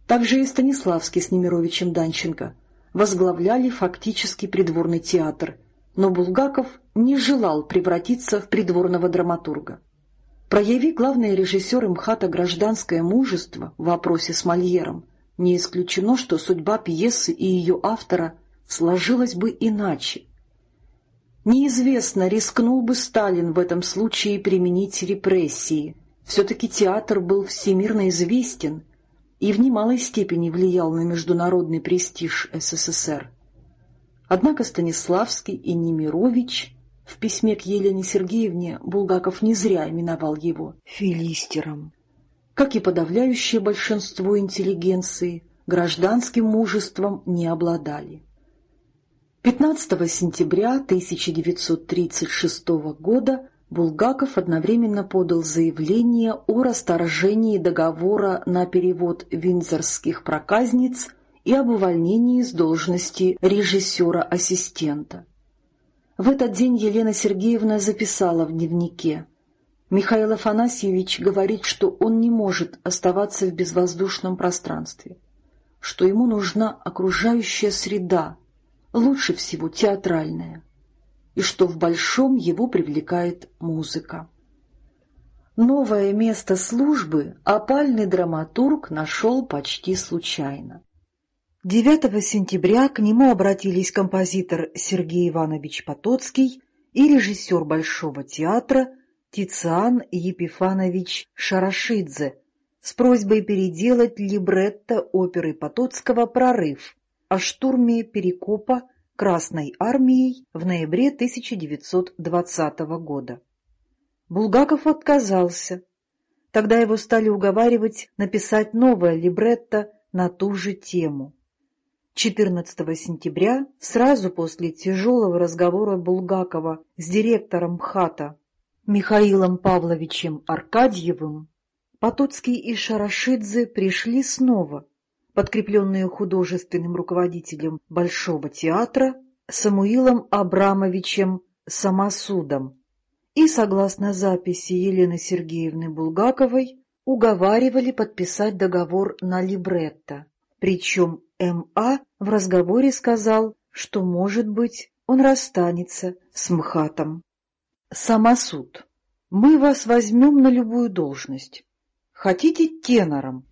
Также и Станиславский с Немировичем Данченко возглавляли фактически придворный театр, но Булгаков не желал превратиться в придворного драматурга. Прояви главный режиссер МХАТа гражданское мужество в вопросе с Мольером, не исключено, что судьба пьесы и ее автора сложилась бы иначе. Неизвестно, рискнул бы Сталин в этом случае применить репрессии. Все-таки театр был всемирно известен и в немалой степени влиял на международный престиж СССР. Однако Станиславский и Немирович в письме к Елене Сергеевне Булгаков не зря именовал его филистером. Как и подавляющее большинство интеллигенции, гражданским мужеством не обладали. 15 сентября 1936 года Булгаков одновременно подал заявление о расторжении договора на перевод виндзорских проказниц и об увольнении с должности режиссера-ассистента. В этот день Елена Сергеевна записала в дневнике. Михаил Афанасьевич говорит, что он не может оставаться в безвоздушном пространстве, что ему нужна окружающая среда, лучше всего театральная. и что в большом его привлекает музыка. Новое место службы опальный драматург нашел почти случайно. 9 сентября к нему обратились композитор Сергей Иванович Потоцкий и режиссер Большого театра Тициан Епифанович Шарашидзе с просьбой переделать либретто оперы Потоцкого «Прорыв» о штурме Перекопа Красной армией в ноябре 1920 года. Булгаков отказался. Тогда его стали уговаривать написать новое либретто на ту же тему. 14 сентября, сразу после тяжелого разговора Булгакова с директором ХАТа Михаилом Павловичем Аркадьевым, Потоцкий и Шарашидзе пришли снова, подкрепленные художественным руководителем Большого театра Самуилом Абрамовичем Самосудом, и, согласно записи Елены Сергеевны Булгаковой, уговаривали подписать договор на либретто. Причем М.А. в разговоре сказал, что, может быть, он расстанется с МХАТом. Самосуд. Мы вас возьмем на любую должность. Хотите тенором?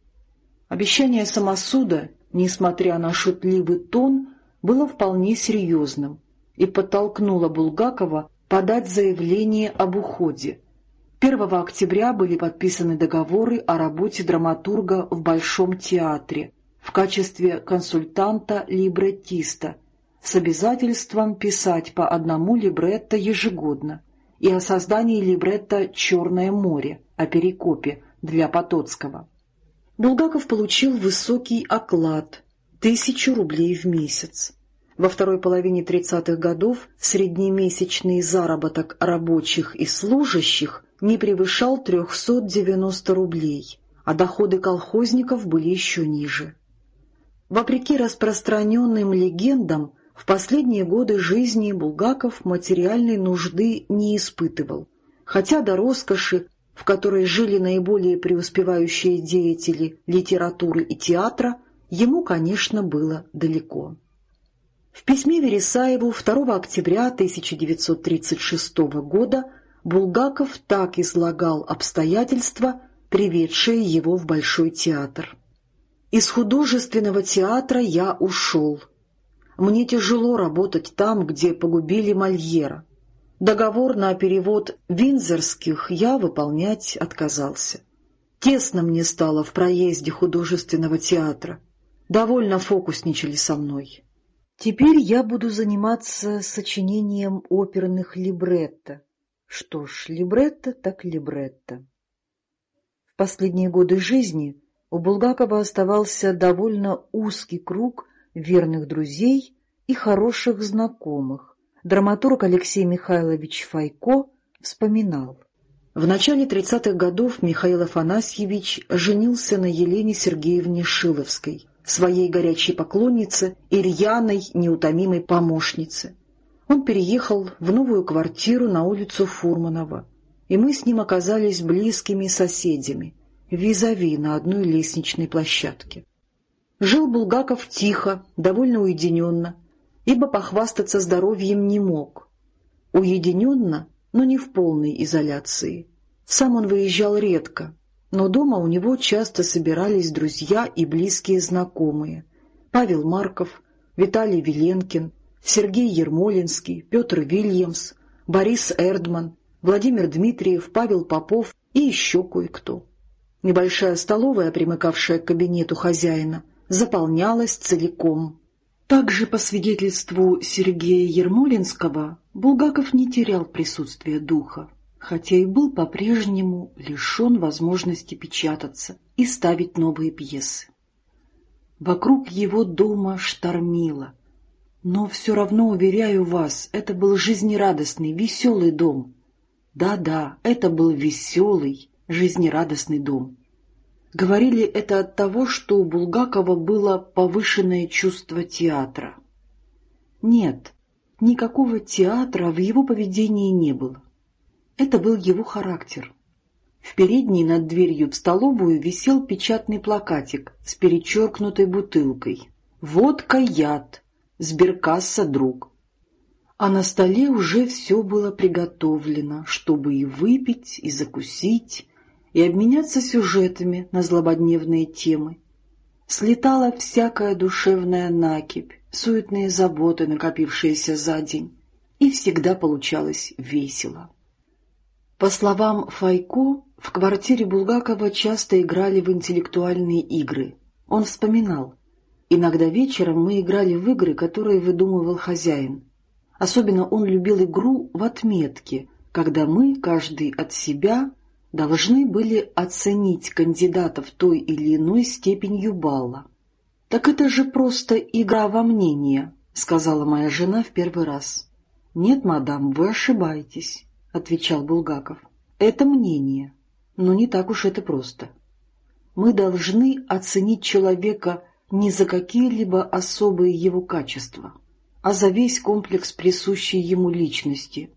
Обещание самосуда, несмотря на шутливый тон, было вполне серьезным и подтолкнуло Булгакова подать заявление об уходе. 1 октября были подписаны договоры о работе драматурга в Большом театре, в качестве консультанта-либреттиста с обязательством писать по одному либретто ежегодно и о создании либретто «Черное море» о Перекопе для Потоцкого. Булгаков получил высокий оклад – тысячу рублей в месяц. Во второй половине 30-х годов среднемесячный заработок рабочих и служащих не превышал 390 рублей, а доходы колхозников были еще ниже. Вопреки распространенным легендам, в последние годы жизни Булгаков материальной нужды не испытывал, хотя до роскоши, в которой жили наиболее преуспевающие деятели литературы и театра, ему, конечно, было далеко. В письме Вересаеву 2 октября 1936 года Булгаков так излагал обстоятельства, приведшие его в Большой театр. Из художественного театра я ушел. Мне тяжело работать там, где погубили Мольера. Договор на перевод винзорских я выполнять отказался. Тесно мне стало в проезде художественного театра. Довольно фокусничали со мной. Теперь я буду заниматься сочинением оперных либретто. Что ж, либретто так либретто. В последние годы жизни у Булгакова оставался довольно узкий круг верных друзей и хороших знакомых. Драматург Алексей Михайлович Файко вспоминал. В начале 30-х годов Михаил Афанасьевич женился на Елене Сергеевне Шиловской, своей горячей поклоннице и рьяной, неутомимой помощнице. Он переехал в новую квартиру на улицу Фурманова, и мы с ним оказались близкими соседями — визави на одной лестничной площадке. Жил Булгаков тихо, довольно уединенно, ибо похвастаться здоровьем не мог. Уединенно, но не в полной изоляции. Сам он выезжал редко, но дома у него часто собирались друзья и близкие знакомые. Павел Марков, Виталий Веленкин, Сергей Ермолинский, Петр Вильямс, Борис Эрдман, Владимир Дмитриев, Павел Попов и еще кое-кто. Небольшая столовая, примыкавшая к кабинету хозяина, заполнялась целиком. Также, по свидетельству Сергея Ермолинского, Булгаков не терял присутствия духа, хотя и был по-прежнему лишен возможности печататься и ставить новые пьесы. Вокруг его дома штормило, но все равно, уверяю вас, это был жизнерадостный, веселый дом. Да-да, это был веселый, жизнерадостный дом. Говорили это от того, что у Булгакова было повышенное чувство театра. Нет, никакого театра в его поведении не было. Это был его характер. В передней над дверью в столовую висел печатный плакатик с перечеркнутой бутылкой. «Водка — яд, сберкасса — друг». а на столе уже все было приготовлено, чтобы и выпить, и закусить, и обменяться сюжетами на злободневные темы. Слетала всякая душевная накипь, суетные заботы, накопившиеся за день, и всегда получалось весело. По словам Файко, в квартире Булгакова часто играли в интеллектуальные игры. Он вспоминал, иногда вечером мы играли в игры, которые выдумывал хозяин. Особенно он любил игру в отметке, когда мы, каждый от себя, должны были оценить кандидатов той или иной степенью балла. «Так это же просто игра во мнение», — сказала моя жена в первый раз. «Нет, мадам, вы ошибаетесь», — отвечал Булгаков. «Это мнение, но не так уж это просто. Мы должны оценить человека не за какие-либо особые его качества, а за весь комплекс присущей ему личности.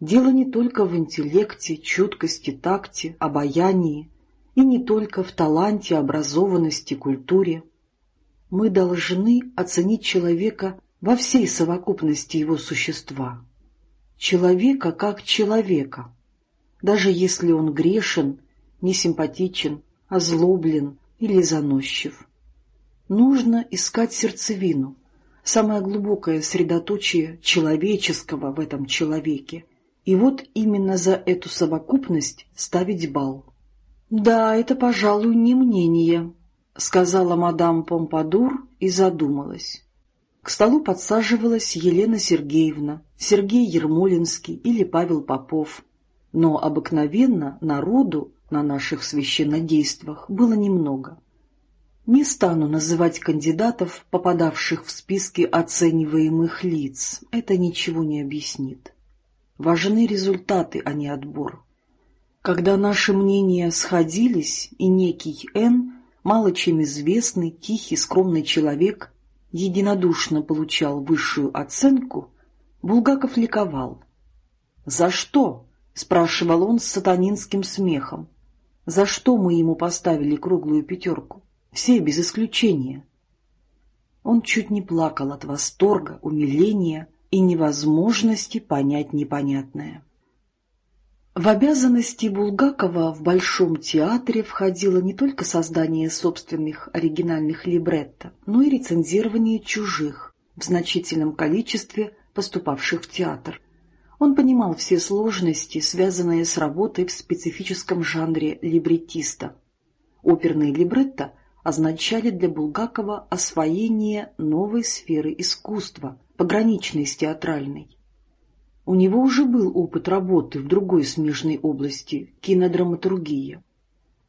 Дело не только в интеллекте, чуткости, такте, обаянии, и не только в таланте, образованности, культуре. Мы должны оценить человека во всей совокупности его существа. Человека как человека, даже если он грешен, несимпатичен, озлоблен или заносчив. Нужно искать сердцевину, самое глубокое средоточие человеческого в этом человеке, и вот именно за эту совокупность ставить бал. «Да, это, пожалуй, не мнение», — сказала мадам Помпадур и задумалась. К столу подсаживалась Елена Сергеевна, Сергей Ермолинский или Павел Попов. Но обыкновенно народу на наших священнодействах было немного. Не стану называть кандидатов, попадавших в списки оцениваемых лиц, это ничего не объяснит. Важны результаты, а не отбор. Когда наши мнения сходились, и некий Н, мало чем известный, тихий, скромный человек, единодушно получал высшую оценку, Булгаков ликовал. «За что?» — спрашивал он с сатанинским смехом. «За что мы ему поставили круглую пятерку?» все без исключения. Он чуть не плакал от восторга, умиления и невозможности понять непонятное. В обязанности Булгакова в Большом театре входило не только создание собственных оригинальных либретто, но и рецензирование чужих в значительном количестве поступавших в театр. Он понимал все сложности, связанные с работой в специфическом жанре либретиста. Оперные либретто означали для Булгакова освоение новой сферы искусства, пограничной с театральной. У него уже был опыт работы в другой смежной области – кинодраматургия.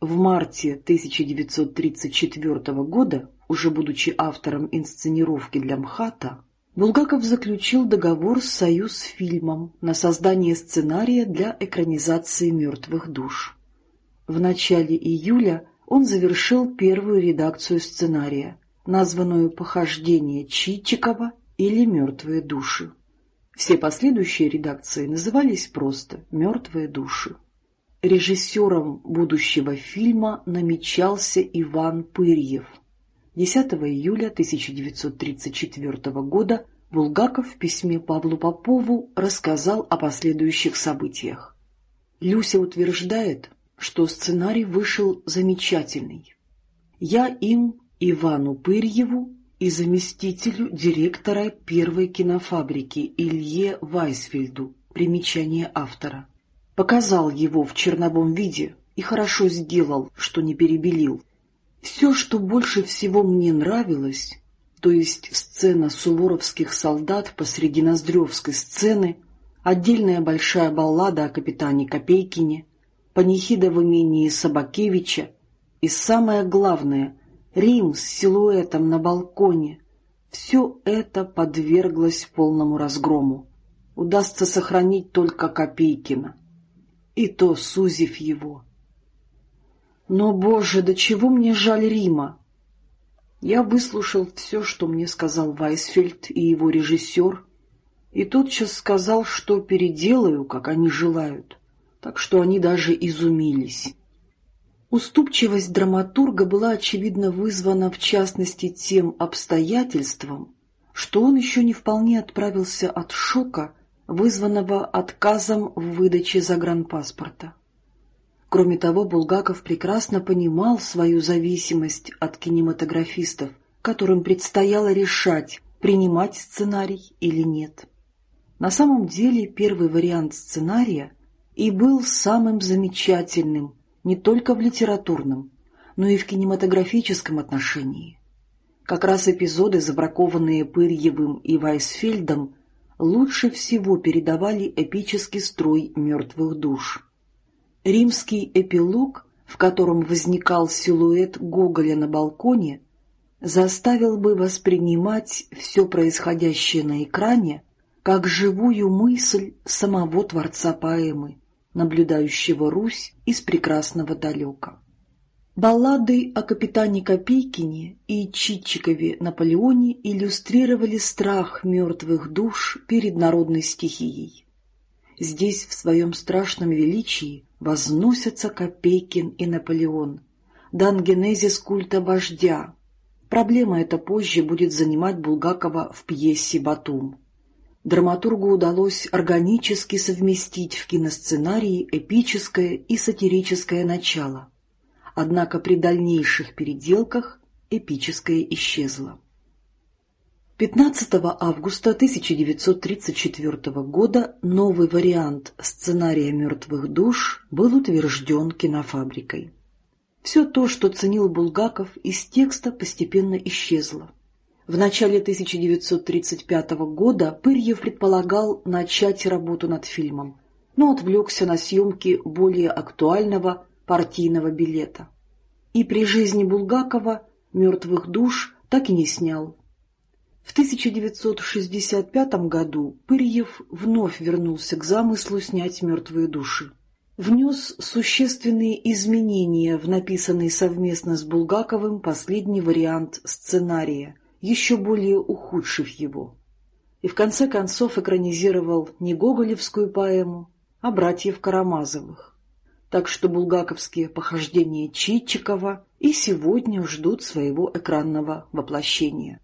В марте 1934 года, уже будучи автором инсценировки для МХАТа, Булгаков заключил договор с «Союз фильмом» на создание сценария для экранизации «Мертвых душ». В начале июля он завершил первую редакцию сценария, названную «Похождение Чичикова» или «Мертвые души». Все последующие редакции назывались просто «Мертвые души». Режиссером будущего фильма намечался Иван Пырьев. 10 июля 1934 года Булгаков в письме Павлу Попову рассказал о последующих событиях. Люся утверждает, что сценарий вышел замечательный. Я им, Ивану Пырьеву и заместителю директора первой кинофабрики Илье Вайсфельду, примечание автора, показал его в черновом виде и хорошо сделал, что не перебелил. Все, что больше всего мне нравилось, то есть сцена суворовских солдат посреди Ноздревской сцены, отдельная большая баллада о капитане Копейкине, панихида в имении Собакевича и, самое главное, Рим с силуэтом на балконе. Все это подверглось полному разгрому. Удастся сохранить только Копейкина. И то сузив его. Но, боже, до чего мне жаль Рима! Я выслушал все, что мне сказал Вайсфельд и его режиссер, и тотчас сказал, что переделаю, как они желают так что они даже изумились. Уступчивость драматурга была, очевидно, вызвана в частности тем обстоятельством, что он еще не вполне отправился от шока, вызванного отказом в выдаче загранпаспорта. Кроме того, Булгаков прекрасно понимал свою зависимость от кинематографистов, которым предстояло решать, принимать сценарий или нет. На самом деле первый вариант сценария и был самым замечательным не только в литературном, но и в кинематографическом отношении. Как раз эпизоды, забракованные Пырьевым и Вайсфельдом, лучше всего передавали эпический строй мертвых душ. Римский эпилог, в котором возникал силуэт Гоголя на балконе, заставил бы воспринимать все происходящее на экране как живую мысль самого творца поэмы, наблюдающего Русь из прекрасного далека. Баллады о капитане Копейкине и Читчикове Наполеоне иллюстрировали страх мертвых душ перед народной стихией. Здесь в своем страшном величии возносятся Копейкин и Наполеон, дан генезис культа вождя. Проблема эта позже будет занимать Булгакова в пьесе «Батум». Драматургу удалось органически совместить в киносценарии эпическое и сатирическое начало. Однако при дальнейших переделках эпическое исчезло. 15 августа 1934 года новый вариант сценария «Мертвых душ» был утвержден кинофабрикой. Все то, что ценил Булгаков, из текста постепенно исчезло. В начале 1935 года Пырьев предполагал начать работу над фильмом, но отвлекся на съемки более актуального партийного билета. И при жизни Булгакова «Мертвых душ» так и не снял. В 1965 году Пырьев вновь вернулся к замыслу снять «Мертвые души». Внес существенные изменения в написанный совместно с Булгаковым последний вариант сценария, еще более ухудшив его. И в конце концов экранизировал не гоголевскую поэму, а братьев Карамазовых. Так что булгаковские похождения Читчикова и сегодня ждут своего экранного воплощения.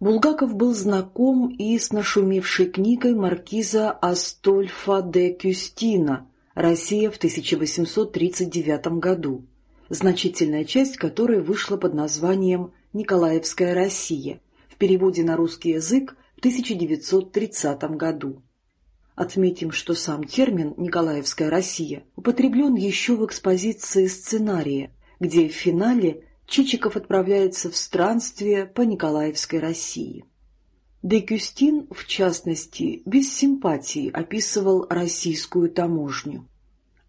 Булгаков был знаком и с нашумевшей книгой маркиза Астольфа де Кюстина «Россия в 1839 году», значительная часть которой вышла под названием «Николаевская Россия» в переводе на русский язык в 1930 году. Отметим, что сам термин «Николаевская Россия» употреблен еще в экспозиции сценария, где в финале Чичиков отправляется в странствие по Николаевской России. Декюстин, в частности, без симпатии описывал российскую таможню.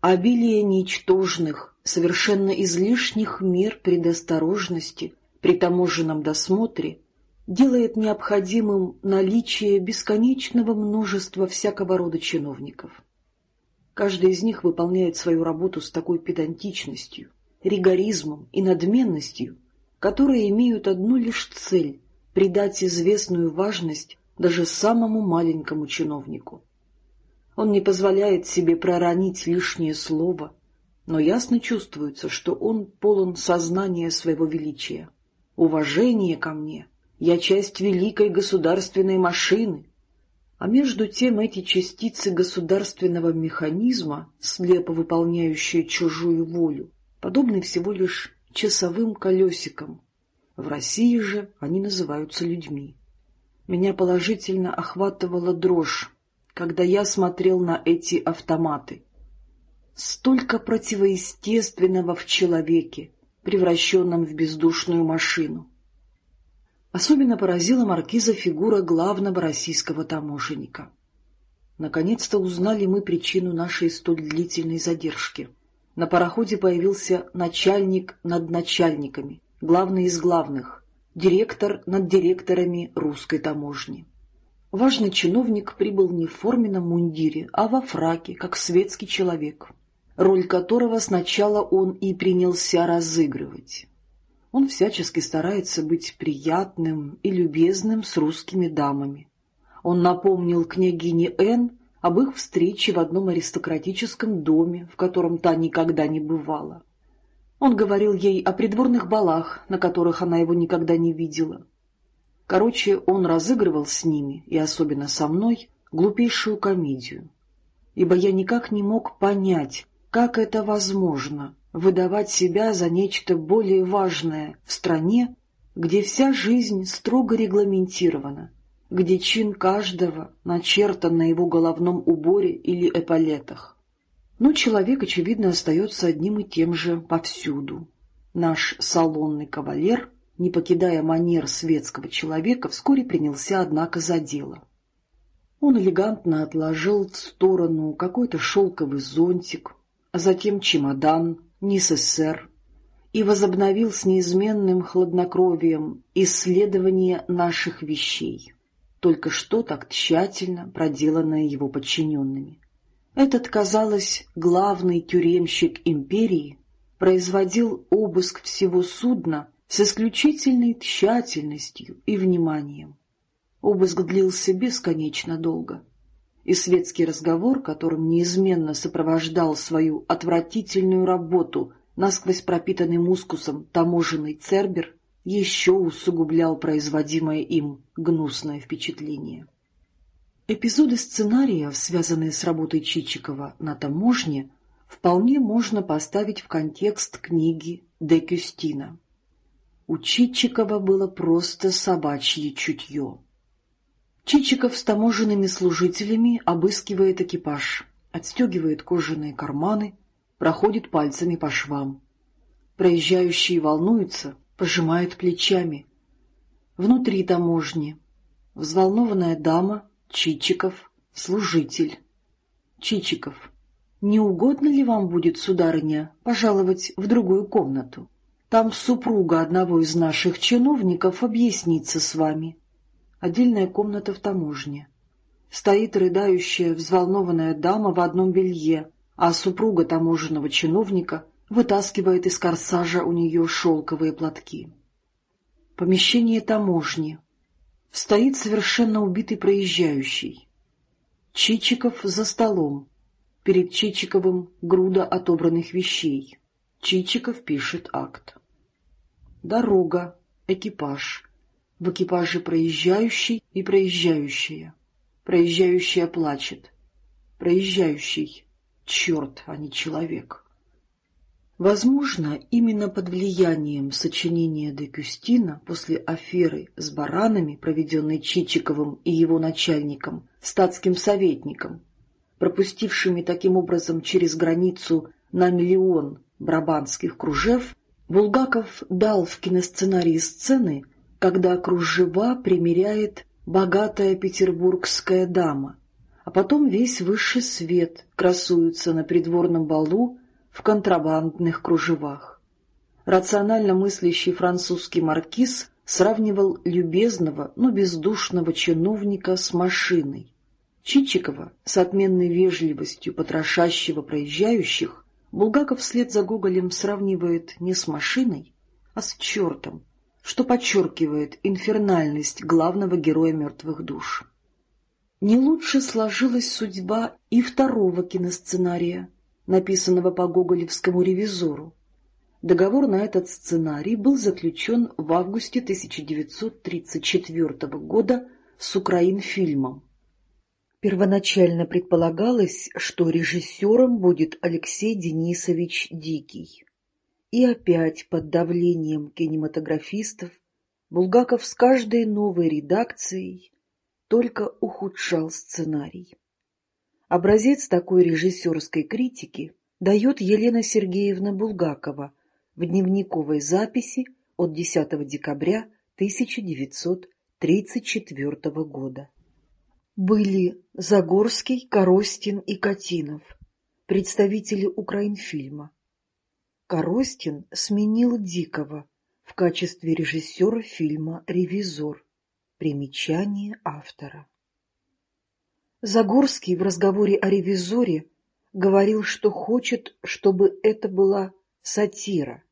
Обилие ничтожных, совершенно излишних мер предосторожности при таможенном досмотре делает необходимым наличие бесконечного множества всякого рода чиновников. Каждый из них выполняет свою работу с такой педантичностью, ригоризмом и надменностью, которые имеют одну лишь цель — придать известную важность даже самому маленькому чиновнику. Он не позволяет себе проронить лишнее слово, но ясно чувствуется, что он полон сознания своего величия. Уважение ко мне, я часть великой государственной машины. А между тем эти частицы государственного механизма, слепо выполняющие чужую волю, подобны всего лишь часовым колесикам. В России же они называются людьми. Меня положительно охватывала дрожь, когда я смотрел на эти автоматы. Столько противоестественного в человеке, превращенном в бездушную машину. Особенно поразила маркиза фигура главного российского таможенника. Наконец-то узнали мы причину нашей столь длительной задержки — на пароходе появился начальник над начальниками, главный из главных, директор над директорами русской таможни. Важный чиновник прибыл не в форменном мундире, а во фраке, как светский человек, роль которого сначала он и принялся разыгрывать. Он всячески старается быть приятным и любезным с русскими дамами. Он напомнил княгине Н об их встрече в одном аристократическом доме, в котором та никогда не бывала. Он говорил ей о придворных балах, на которых она его никогда не видела. Короче, он разыгрывал с ними, и особенно со мной, глупейшую комедию. Ибо я никак не мог понять, как это возможно — выдавать себя за нечто более важное в стране, где вся жизнь строго регламентирована, где чин каждого начертан на его головном уборе или эполетах. Но человек, очевидно, остается одним и тем же повсюду. Наш салонный кавалер, не покидая манер светского человека, вскоре принялся, однако, за дело. Он элегантно отложил в сторону какой-то шелковый зонтик, затем чемодан, НИССР, и возобновил с неизменным хладнокровием исследование наших вещей, только что так тщательно проделанное его подчиненными. Этот, казалось, главный тюремщик империи производил обыск всего судна с исключительной тщательностью и вниманием. Обыск длился бесконечно долго, и светский разговор, которым неизменно сопровождал свою отвратительную работу, насквозь пропитанный мускусом таможенный цербер, еще усугублял производимое им гнусное впечатление. Эпизоды сценариев, связанные с работой Чичикова на таможне, вполне можно поставить в контекст книги Де Кюстина. У Чичикова было просто собачье чутье. Чичиков с таможенными служителями обыскивает экипаж, отстегивает кожаные карманы, проходит пальцами по швам. Проезжающие волнуются, пожимают плечами. Внутри таможни взволнованная дама, Чичиков, служитель. Чичиков. «Не угодно ли вам будет, сударыня, пожаловать в другую комнату? Там супруга одного из наших чиновников объяснится с вами» отдельная комната в таможне. Стоит рыдающая, взволнованная дама в одном белье, а супруга таможенного чиновника вытаскивает из корсажа у нее шелковые платки. Помещение таможни. Стоит совершенно убитый проезжающий. Чичиков за столом. Перед Чичиковым груда отобранных вещей. Чичиков пишет акт. Дорога, экипаж, в экипаже проезжающий и проезжающая. Проезжающая плачет. Проезжающий. Черт, а не человек. Возможно, именно под влиянием сочинения де Кюстина после аферы с баранами, проведенной Чичиковым и его начальником, статским советником, пропустившими таким образом через границу на миллион брабанских кружев, Булгаков дал в киносценарии сцены, когда кружева примеряет богатая петербургская дама, а потом весь высший свет красуется на придворном балу в контрабандных кружевах. Рационально мыслящий французский маркиз сравнивал любезного, но бездушного чиновника с машиной. Чичикова, с отменной вежливостью потрошащего проезжающих, Булгаков вслед за Гоголем сравнивает не с машиной, а с чертом, что подчеркивает инфернальность главного героя «Мертвых душ». Не лучше сложилась судьба и второго киносценария, написанного по гоголевскому ревизору. Договор на этот сценарий был заключен в августе 1934 года с Украинфильмом. Первоначально предполагалось, что режиссером будет Алексей Денисович Дикий. И опять под давлением кинематографистов Булгаков с каждой новой редакцией только ухудшал сценарий. Образец такой режиссерской критики дает Елена Сергеевна Булгакова в дневниковой записи от 10 декабря 1934 года. Были Загорский, Коростин и Катинов, представители Украинфильма, Коростин сменил Дикого в качестве режиссера фильма «Ревизор». Примечание автора. Загорский в разговоре о «Ревизоре» говорил, что хочет, чтобы это была сатира.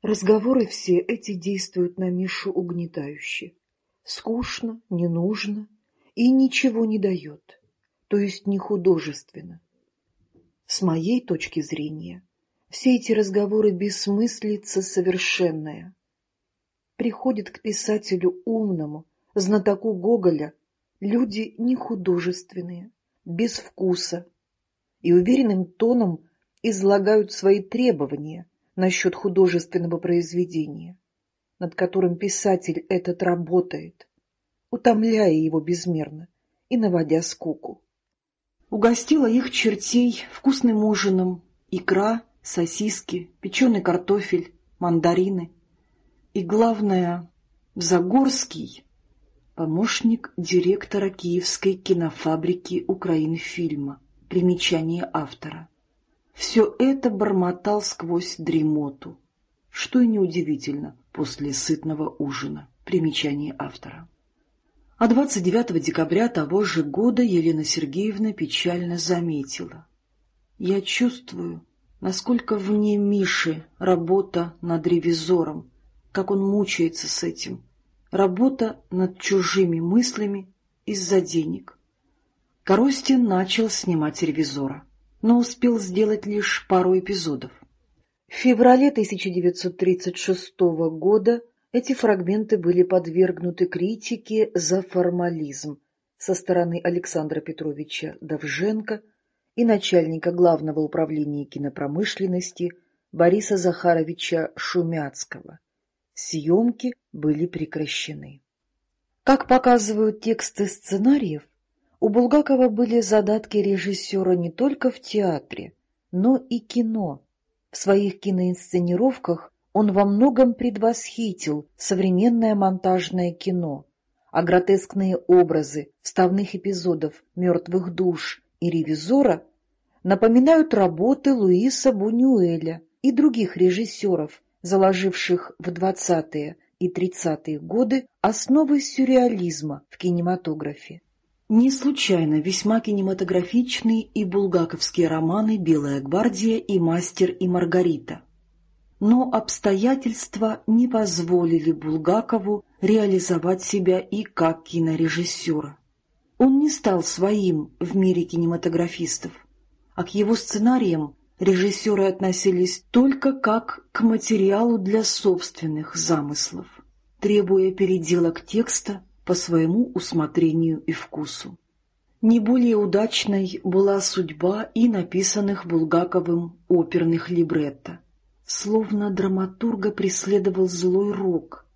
Разговоры все эти действуют на Мишу угнетающе. Скучно, не нужно и ничего не дает, то есть не художественно. С моей точки зрения, все эти разговоры бессмыслица совершенная. приходят к писателю умному, знатоку Гоголя, люди не художественные, без вкуса, и уверенным тоном излагают свои требования насчет художественного произведения, над которым писатель этот работает, утомляя его безмерно и наводя скуку. Угостила их чертей вкусным ужином, икра, сосиски, печеный картофель, мандарины. И главное, Загорский, помощник директора Киевской кинофабрики Украинфильма, примечание автора. Все это бормотал сквозь дремоту, что и неудивительно после сытного ужина, примечание автора. А 29 декабря того же года Елена Сергеевна печально заметила. «Я чувствую, насколько вне Миши работа над ревизором, как он мучается с этим, работа над чужими мыслями из-за денег». Коростин начал снимать ревизора, но успел сделать лишь пару эпизодов. В феврале 1936 года эти фрагменты были подвергнуты критике за формализм со стороны Александра Петровича Довженко и начальника Главного управления кинопромышленности Бориса Захаровича Шумяцкого. Съемки были прекращены. Как показывают тексты сценариев, у Булгакова были задатки режиссера не только в театре, но и кино. В своих киноинсценировках он во многом предвосхитил современное монтажное кино, а гротескные образы вставных эпизодов «Мертвых душ» и «Ревизора» напоминают работы Луиса Бунюэля и других режиссеров, заложивших в 20-е и 30-е годы основы сюрреализма в кинематографе. Не случайно весьма кинематографичны и булгаковские романы «Белая гвардия» и «Мастер и Маргарита», но обстоятельства не позволили Булгакову реализовать себя и как кинорежиссера. Он не стал своим в мире кинематографистов, а к его сценариям режиссеры относились только как к материалу для собственных замыслов, требуя переделок текста по своему усмотрению и вкусу. Не более удачной была судьба и написанных Булгаковым оперных либретто словно драматурга преследовал злой рок.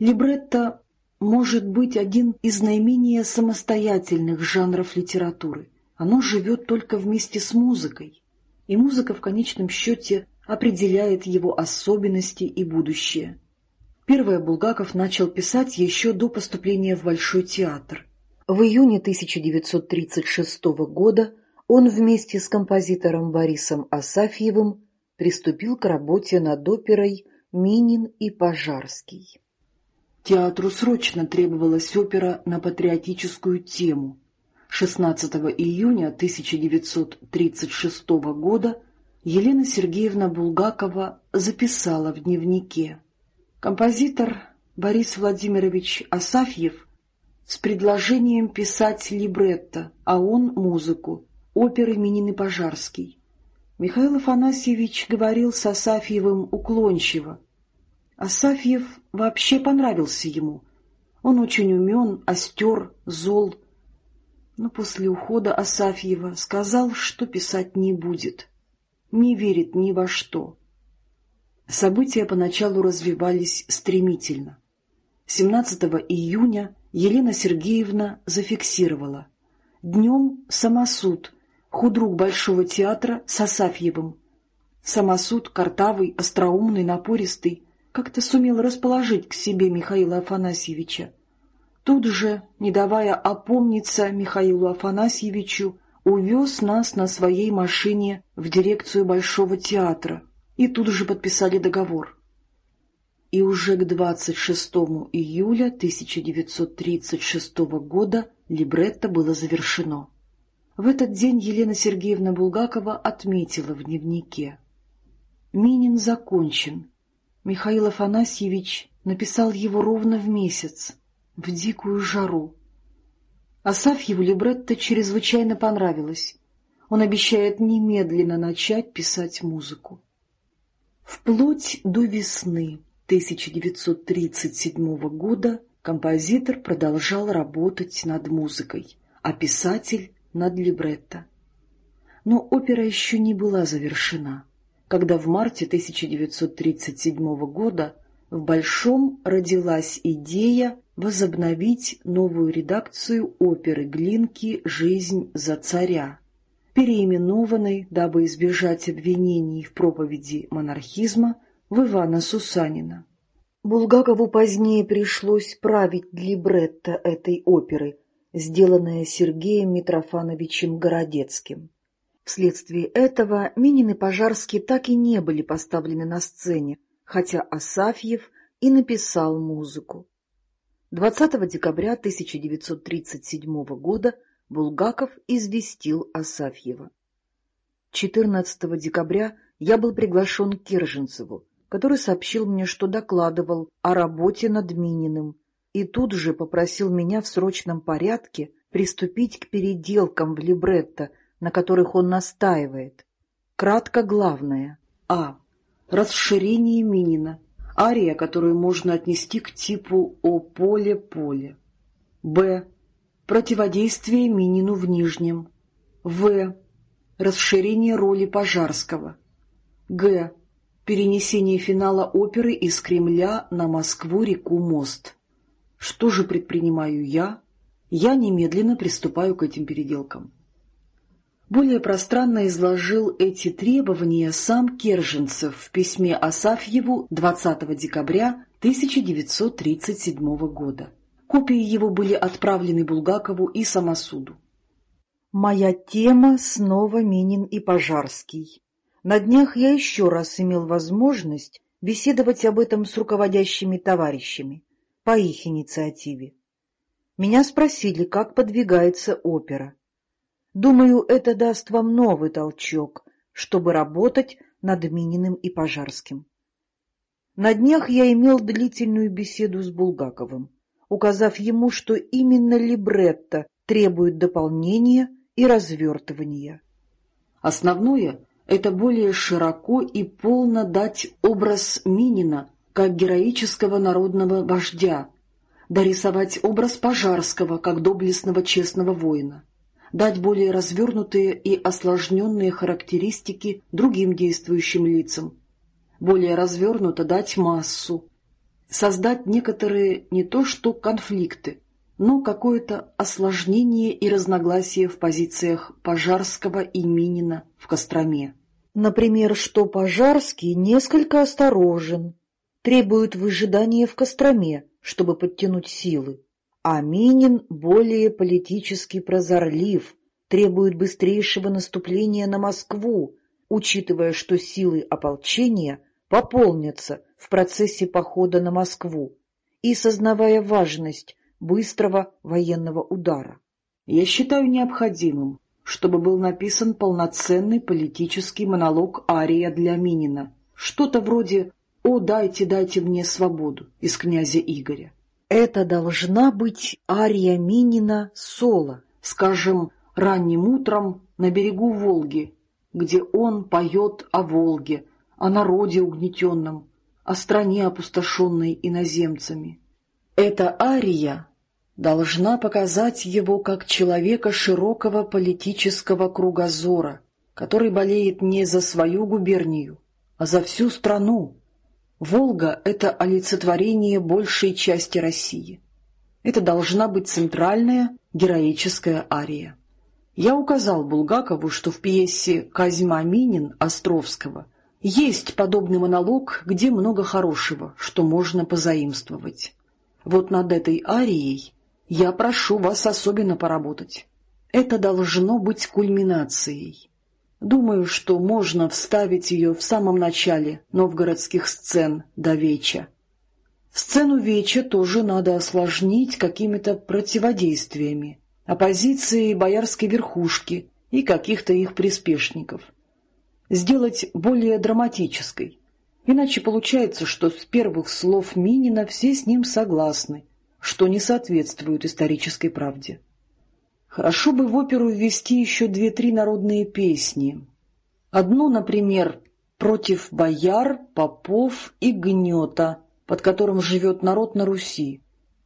Либретто может быть один из наименее самостоятельных жанров литературы. Оно живет только вместе с музыкой, и музыка в конечном счете определяет его особенности и будущее. Первое Булгаков начал писать еще до поступления в Большой театр. В июне 1936 года он вместе с композитором Борисом Асафьевым приступил к работе над оперой «Минин и Пожарский». Театру срочно требовалась опера на патриотическую тему. 16 июня 1936 года Елена Сергеевна Булгакова записала в дневнике. Композитор Борис Владимирович Асафьев с предложением писать либретто, а он — музыку, оперы Минин и Пожарский. Михаил Афанасьевич говорил с Асафьевым уклончиво. Асафьев вообще понравился ему. Он очень умен, остер, зол. Но после ухода Асафьева сказал, что писать не будет. Не верит ни во что. События поначалу развивались стремительно. 17 июня Елена Сергеевна зафиксировала. Днем самосуд — худрук Большого театра с Асафьевым. Самосуд, картавый, остроумный, напористый, как-то сумел расположить к себе Михаила Афанасьевича. Тут же, не давая опомниться Михаилу Афанасьевичу, увез нас на своей машине в дирекцию Большого театра и тут же подписали договор. И уже к 26 июля 1936 года либретто было завершено. В этот день Елена Сергеевна Булгакова отметила в дневнике. «Минин закончен. Михаил Афанасьевич написал его ровно в месяц, в дикую жару. Асафьеву либретто чрезвычайно понравилось. Он обещает немедленно начать писать музыку. Вплоть до весны 1937 года композитор продолжал работать над музыкой, а писатель — над либретто. Но опера еще не была завершена, когда в марте 1937 года в Большом родилась идея возобновить новую редакцию оперы Глинки «Жизнь за царя», переименованной, дабы избежать обвинений в проповеди монархизма, в Ивана Сусанина. Булгакову позднее пришлось править либретто этой оперы, сделанное Сергеем Митрофановичем Городецким. Вследствие этого Минин и Пожарский так и не были поставлены на сцене, хотя Асафьев и написал музыку. 20 декабря 1937 года Булгаков известил Асафьева. 14 декабря я был приглашен к Керженцеву, который сообщил мне, что докладывал о работе над Мининым, и тут же попросил меня в срочном порядке приступить к переделкам в либретто, на которых он настаивает. Кратко главное. А. Расширение Минина ария, которую можно отнести к типу «О поле-поле». Б. Противодействие Минину в Нижнем. В. Расширение роли Пожарского. Г. Перенесение финала оперы из Кремля на Москву-реку Мост. Что же предпринимаю я? Я немедленно приступаю к этим переделкам более пространно изложил эти требования сам Керженцев в письме Асафьеву 20 декабря 1937 года. Копии его были отправлены Булгакову и Самосуду. Моя тема снова Минин и Пожарский. На днях я еще раз имел возможность беседовать об этом с руководящими товарищами по их инициативе. Меня спросили, как подвигается опера. Думаю, это даст вам новый толчок, чтобы работать над Мининым и Пожарским. На днях я имел длительную беседу с Булгаковым, указав ему, что именно либретто требует дополнения и развертывания. Основное — это более широко и полно дать образ Минина как героического народного вождя, дорисовать образ Пожарского как доблестного честного воина дать более развернутые и осложненные характеристики другим действующим лицам, более развернуто дать массу, создать некоторые не то что конфликты, но какое-то осложнение и разногласие в позициях Пожарского и Минина в Костроме. Например, что Пожарский несколько осторожен, требует выжидания в Костроме, чтобы подтянуть силы, а Минин более политически прозорлив, требует быстрейшего наступления на Москву, учитывая, что силы ополчения пополнятся в процессе похода на Москву и сознавая важность быстрого военного удара. Я считаю необходимым, чтобы был написан полноценный политический монолог Ария для Минина, что-то вроде «О, дайте, дайте мне свободу» из князя Игоря. Это должна быть ария Минина соло, скажем, ранним утром на берегу Волги, где он поет о Волге, о народе угнетенном, о стране, опустошенной иноземцами. Эта ария должна показать его как человека широкого политического кругозора, который болеет не за свою губернию, а за всю страну, Волга — это олицетворение большей части России. Это должна быть центральная героическая ария. Я указал Булгакову, что в пьесе «Козьма Минин» Островского есть подобный монолог, где много хорошего, что можно позаимствовать. Вот над этой арией я прошу вас особенно поработать. Это должно быть кульминацией. Думаю, что можно вставить ее в самом начале новгородских сцен до веча. Сцену веча тоже надо осложнить какими-то противодействиями, оппозицией боярской верхушки и каких-то их приспешников. Сделать более драматической, иначе получается, что с первых слов Минина все с ним согласны, что не соответствует исторической правде. Хорошо бы в оперу ввести еще две-три народные песни. Одну, например, «Против бояр, попов и гнета», под которым живет народ на Руси,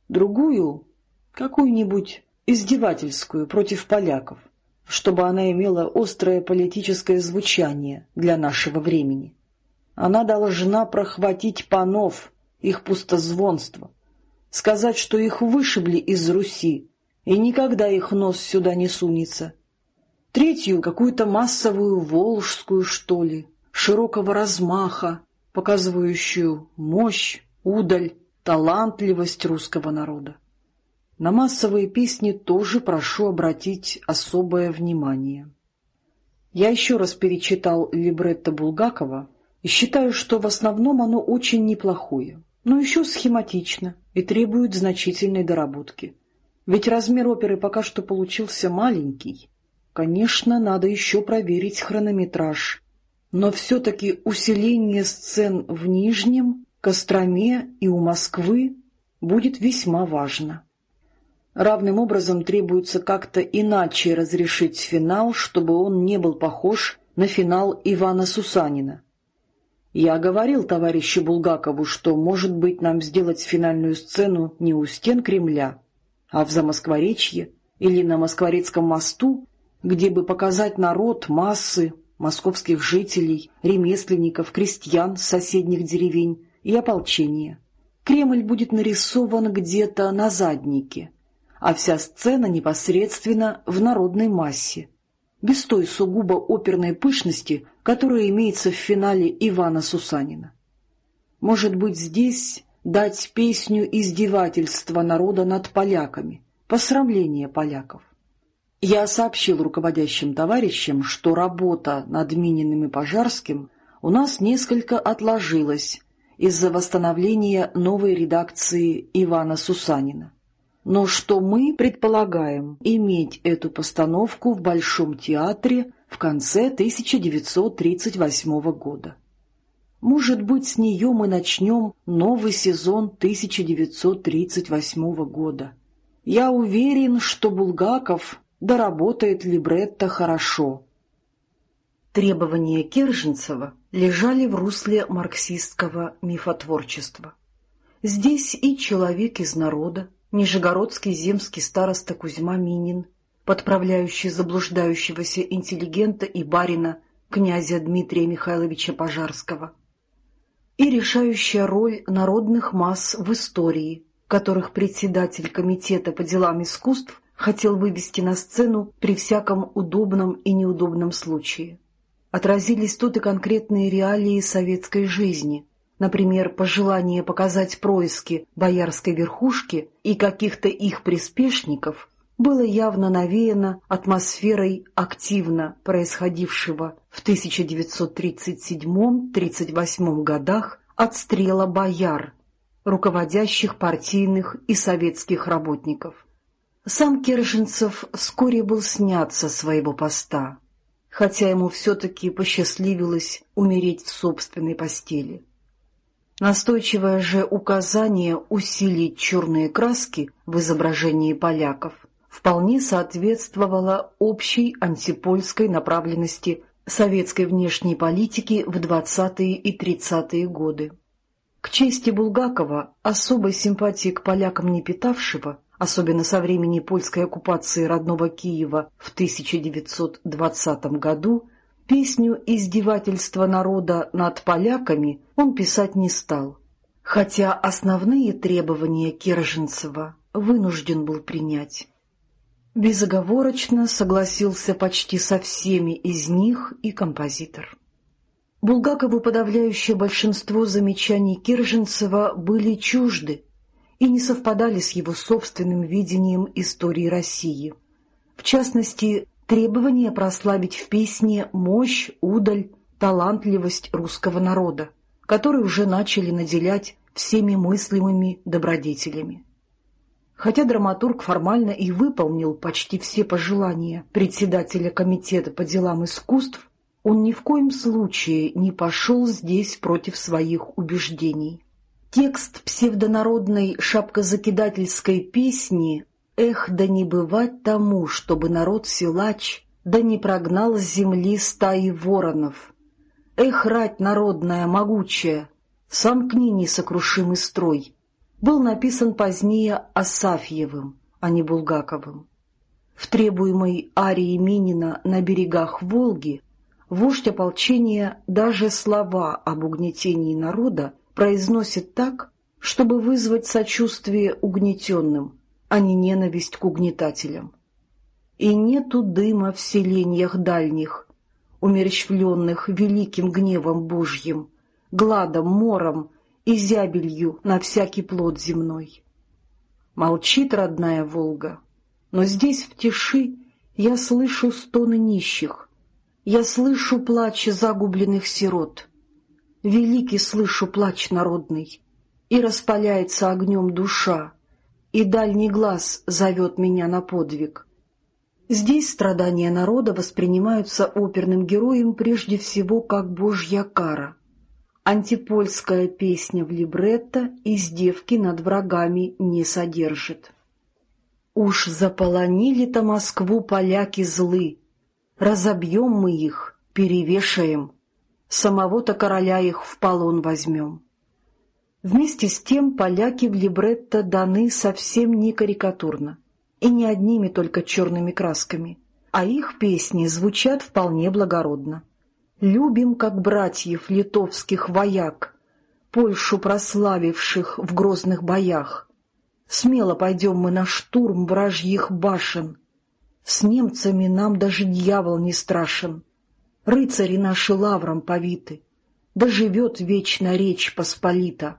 другую — какую-нибудь издевательскую против поляков, чтобы она имела острое политическое звучание для нашего времени. Она должна прохватить панов, их пустозвонство, сказать, что их вышибли из Руси, и никогда их нос сюда не сунется. Третью — какую-то массовую волжскую, что ли, широкого размаха, показывающую мощь, удаль, талантливость русского народа. На массовые песни тоже прошу обратить особое внимание. Я еще раз перечитал либретто Булгакова и считаю, что в основном оно очень неплохое, но еще схематично и требует значительной доработки. Ведь размер оперы пока что получился маленький. Конечно, надо еще проверить хронометраж, но все-таки усиление сцен в Нижнем, Костроме и у Москвы будет весьма важно. Равным образом требуется как-то иначе разрешить финал, чтобы он не был похож на финал Ивана Сусанина. Я говорил товарищу Булгакову, что, может быть, нам сделать финальную сцену не у стен Кремля, а в Замоскворечье или на Москворецком мосту, где бы показать народ, массы, московских жителей, ремесленников, крестьян соседних деревень и ополчения. Кремль будет нарисован где-то на заднике — а вся сцена непосредственно в народной массе, без той сугубо оперной пышности, которая имеется в финале Ивана Сусанина. Может быть, здесь дать песню издевательства народа над поляками, посрамление поляков. Я сообщил руководящим товарищам, что работа над Мининым и Пожарским у нас несколько отложилась из-за восстановления новой редакции Ивана Сусанина но что мы предполагаем иметь эту постановку в Большом театре в конце 1938 года. Может быть, с нее мы начнем новый сезон 1938 года. Я уверен, что Булгаков доработает либретто хорошо. Требования Керженцева лежали в русле марксистского мифотворчества. Здесь и человек из народа, Нижегородский земский староста Кузьма Минин, подправляющий заблуждающегося интеллигента и барина князя Дмитрия Михайловича Пожарского, и решающая роль народных масс в истории, которых председатель Комитета по делам искусств хотел вывести на сцену при всяком удобном и неудобном случае. Отразились тут и конкретные реалии советской жизни, например, пожелание показать происки боярской верхушки и каких-то их приспешников, было явно навеяно атмосферой активно происходившего в 1937-38 годах отстрела бояр, руководящих партийных и советских работников. Сам Керженцев вскоре был снят со своего поста, хотя ему все-таки посчастливилось умереть в собственной постели. Настойчивое же указание усилить черные краски в изображении поляков вполне соответствовало общей антипольской направленности советской внешней политики в 20-е и 30-е годы. К чести Булгакова, особой симпатии к полякам не питавшего, особенно со времени польской оккупации родного Киева в 1920 году, Песню издевательства народа над поляками он писать не стал, хотя основные требования Керженцева вынужден был принять. Безоговорочно согласился почти со всеми из них и композитор. Булгакову подавляющее большинство замечаний Кирженцева были чужды и не совпадали с его собственным видением истории России. В частности, требование прославить в песне мощь, удаль, талантливость русского народа, который уже начали наделять всеми мыслимыми добродетелями. Хотя драматург формально и выполнил почти все пожелания председателя Комитета по делам искусств, он ни в коем случае не пошел здесь против своих убеждений. Текст псевдонародной шапкозакидательской песни Эх, да не бывать тому, чтобы народ-силач, да не прогнал с земли стаи воронов. Эх, рать народная, могучая, «Сомкни несокрушимый строй» был написан позднее Асафьевым, а не Булгаковым. В требуемой арии Минина «На берегах Волги» вождь ополчения даже слова об угнетении народа произносит так, чтобы вызвать сочувствие угнетенным, а не ненависть к угнетателям. И нету дыма в селениях дальних, умерщвленных великим гневом Божьим, гладом, мором и зябелью на всякий плод земной. Молчит родная Волга, но здесь в тиши я слышу стоны нищих, я слышу плач загубленных сирот. Великий слышу плач народный, и распаляется огнем душа, и дальний глаз зовет меня на подвиг. Здесь страдания народа воспринимаются оперным героем прежде всего как божья кара — Антипольская песня в либретто издевки над врагами не содержит. Уж заполонили-то Москву поляки злы, разобьем мы их, перевешаем, самого-то короля их в полон возьмем. Вместе с тем поляки в либретто даны совсем не карикатурно и не одними только черными красками, а их песни звучат вполне благородно. Любим, как братьев литовских вояк, Польшу прославивших в грозных боях. Смело пойдем мы на штурм вражьих башен. С немцами нам даже дьявол не страшен. Рыцари наши лавром повиты, Да живет вечно речь посполита.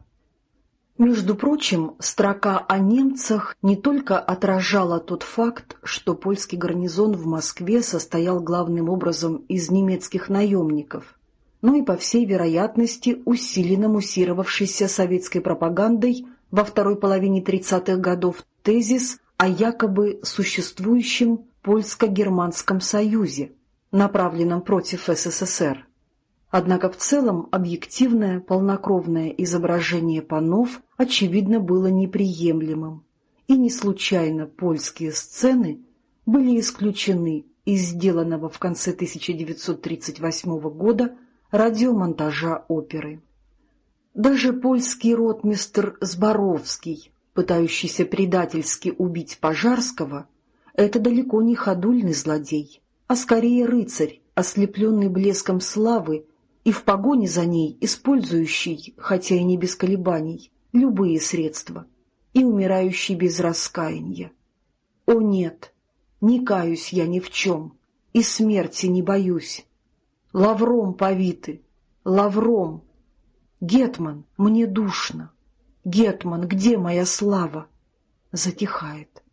Между прочим, строка о немцах не только отражала тот факт, что польский гарнизон в Москве состоял главным образом из немецких наемников, но и, по всей вероятности, усиленно муссировавшийся советской пропагандой во второй половине 30-х годов тезис о якобы существующем польско-германском союзе, направленном против СССР. Однако в целом объективное, полнокровное изображение панов, очевидно, было неприемлемым, и не случайно польские сцены были исключены из сделанного в конце 1938 года радиомонтажа оперы. Даже польский ротмистр Зборовский, пытающийся предательски убить Пожарского, это далеко не ходульный злодей, а скорее рыцарь, ослепленный блеском славы и в погоне за ней использующий, хотя и не без колебаний, любые средства, и умирающий без раскаяния. О нет, не каюсь я ни в чем, и смерти не боюсь. Лавром повиты, лавром. Гетман, мне душно. Гетман, где моя слава? Затихает.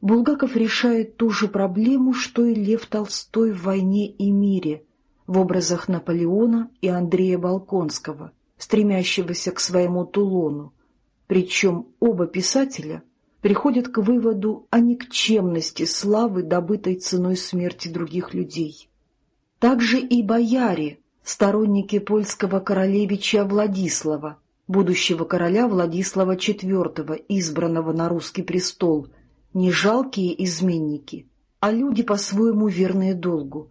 Булгаков решает ту же проблему, что и Лев Толстой в «Войне и мире», в образах Наполеона и Андрея Балконского, стремящегося к своему Тулону, причем оба писателя приходят к выводу о никчемности славы, добытой ценой смерти других людей. Также и бояре, сторонники польского королевича Владислава, будущего короля Владислава IV, избранного на русский престол, не жалкие изменники, а люди по-своему верные долгу,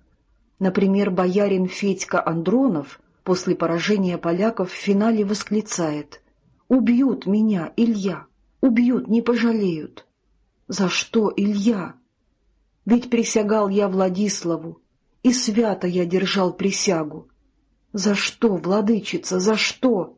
Например, боярин Федька Андронов после поражения поляков в финале восклицает «Убьют меня, Илья! Убьют, не пожалеют!» «За что, Илья? Ведь присягал я Владиславу, и свято я держал присягу. За что, владычица, за что?»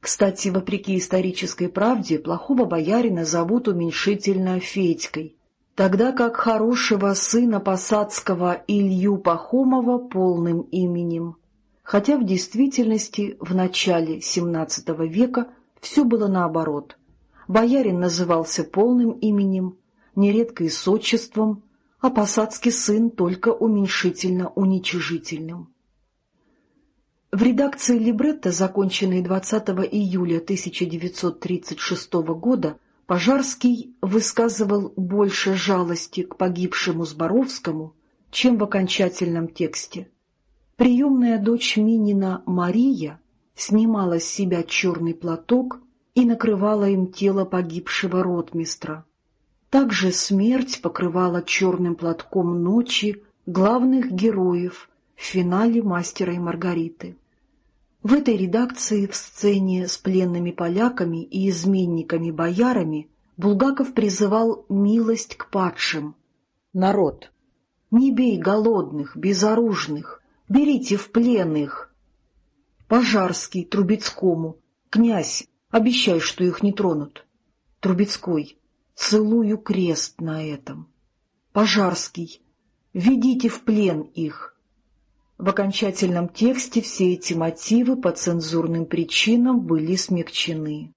Кстати, вопреки исторической правде, плохого боярина зовут уменьшительно Федькой, тогда как хорошего сына Посадского Илью Пахомова полным именем. Хотя в действительности в начале XVII века все было наоборот. Боярин назывался полным именем, нередко и с отчеством, а посадский сын только уменьшительно-уничижительным. В редакции либретто, законченной 20 июля 1936 года, Пожарский высказывал больше жалости к погибшему Зборовскому, чем в окончательном тексте. Приемная дочь Минина Мария снимала с себя черный платок и накрывала им тело погибшего ротмистра. Также смерть покрывала черным платком ночи главных героев в финале «Мастера и Маргариты». В этой редакции в сцене с пленными поляками и изменниками-боярами Булгаков призывал милость к падшим. Народ, не бей голодных, безоружных, берите в плен их. Пожарский Трубецкому, князь, обещай, что их не тронут. Трубецкой, целую крест на этом. Пожарский, ведите в плен их. В окончательном тексте все эти мотивы по цензурным причинам были смягчены.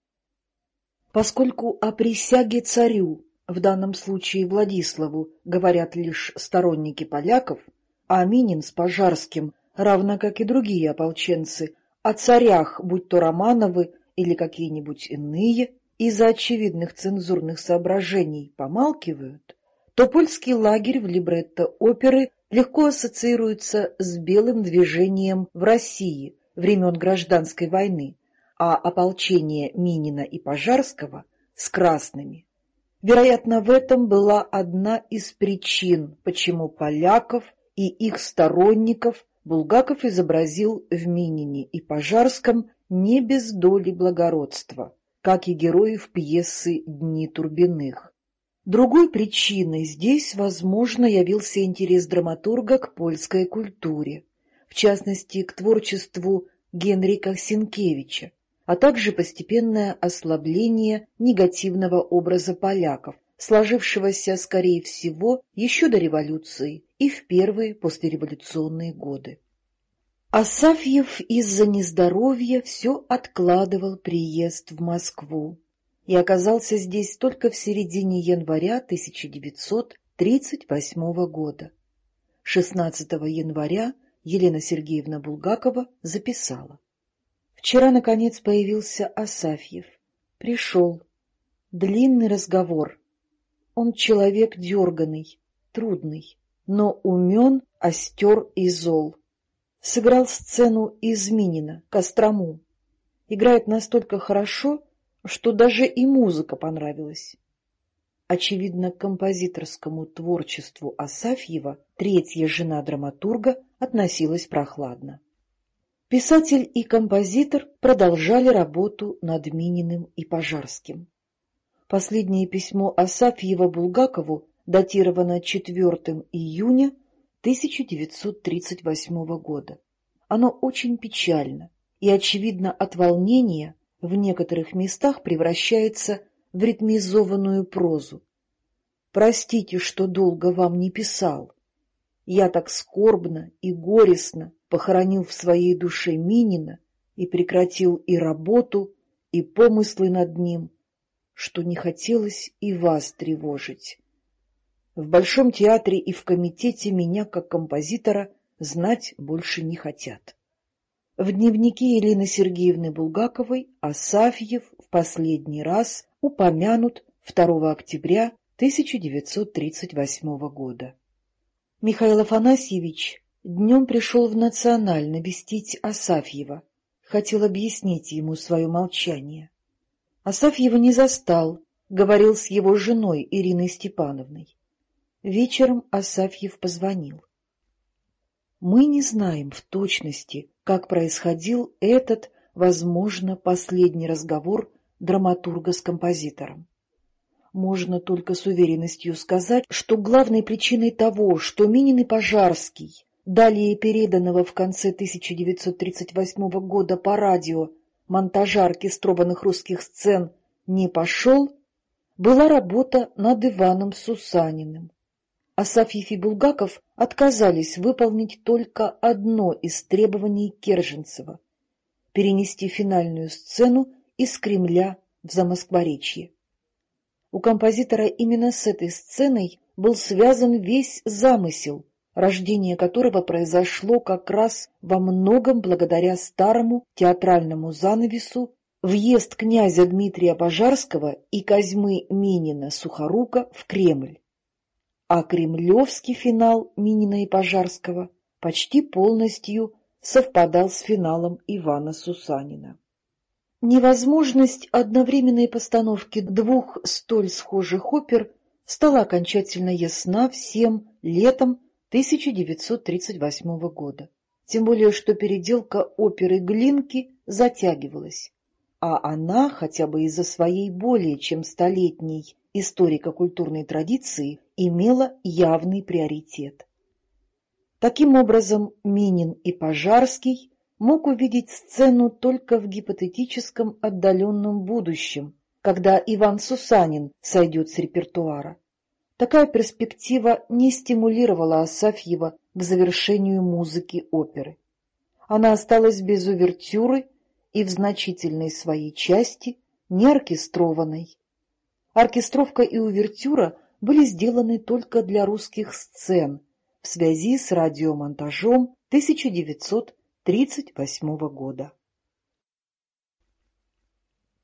Поскольку о присяге царю, в данном случае Владиславу, говорят лишь сторонники поляков, а Минин с Пожарским, равно как и другие ополченцы, о царях, будь то Романовы или какие-нибудь иные, из-за очевидных цензурных соображений помалкивают, то польский лагерь в либретто оперы легко ассоциируется с белым движением в России времен Гражданской войны, а ополчение Минина и Пожарского с красными. Вероятно, в этом была одна из причин, почему поляков и их сторонников Булгаков изобразил в Минине и Пожарском не без доли благородства, как и героев пьесы «Дни Турбиных». Другой причиной здесь, возможно, явился интерес драматурга к польской культуре, в частности, к творчеству Генрика Сенкевича, а также постепенное ослабление негативного образа поляков, сложившегося, скорее всего, еще до революции и в первые послереволюционные годы. Асафьев из-за нездоровья все откладывал приезд в Москву и оказался здесь только в середине января 1938 года. 16 января Елена Сергеевна Булгакова записала. Вчера, наконец, появился Асафьев. Пришел. Длинный разговор. Он человек дерганый, трудный, но умен, остер и зол. Сыграл сцену из Минина, Кострому. Играет настолько хорошо, что даже и музыка понравилась. Очевидно, композиторскому творчеству Асафьева третья жена драматурга относилась прохладно. Писатель и композитор продолжали работу над Мининым и Пожарским. Последнее письмо Асафьева Булгакову датировано 4 июня 1938 года. Оно очень печально и, очевидно, от волнения в некоторых местах превращается в ритмизованную прозу. «Простите, что долго вам не писал. Я так скорбно и горестно похоронил в своей душе Минина и прекратил и работу, и помыслы над ним, что не хотелось и вас тревожить. В Большом театре и в комитете меня, как композитора, знать больше не хотят. В дневнике Елены Сергеевны Булгаковой Асафьев в последний раз упомянут 2 октября 1938 года. Михаил Афанасьевич днем пришел в Националь навестить Асафьева, хотел объяснить ему свое молчание. Асафьева не застал, говорил с его женой Ириной Степановной. Вечером Асафьев позвонил. Мы не знаем в точности, как происходил этот, возможно, последний разговор драматурга с композитором можно только с уверенностью сказать, что главной причиной того, что Минин и Пожарский, далее переданного в конце 1938 года по радио монтажа оркестрованных русских сцен не пошел, была работа над Иваном Сусаниным. Асафьев и Булгаков отказались выполнить только одно из требований Керженцева — перенести финальную сцену из Кремля в Замоскворечье. У композитора именно с этой сценой был связан весь замысел, рождение которого произошло как раз во многом благодаря старому театральному занавесу въезд князя Дмитрия Пожарского и Козьмы Минина Сухорука в Кремль. А кремлевский финал Минина и Пожарского почти полностью совпадал с финалом Ивана Сусанина. Невозможность одновременной постановки двух столь схожих опер стала окончательно ясна всем летом 1938 года. тем более что переделка оперы Глинки затягивалась, а она, хотя бы из-за своей более чем столетней историко-культурной традиции, имела явный приоритет. Таким образом, Минин и Пожарский мог увидеть сцену только в гипотетическом отдаленном будущем, когда Иван Сусанин сойдет с репертуара. Такая перспектива не стимулировала Асафьева к завершению музыки оперы. Она осталась без увертюры и в значительной своей части не оркестрованной. Оркестровка и увертюра были сделаны только для русских сцен в связи с радиомонтажом 1938 года.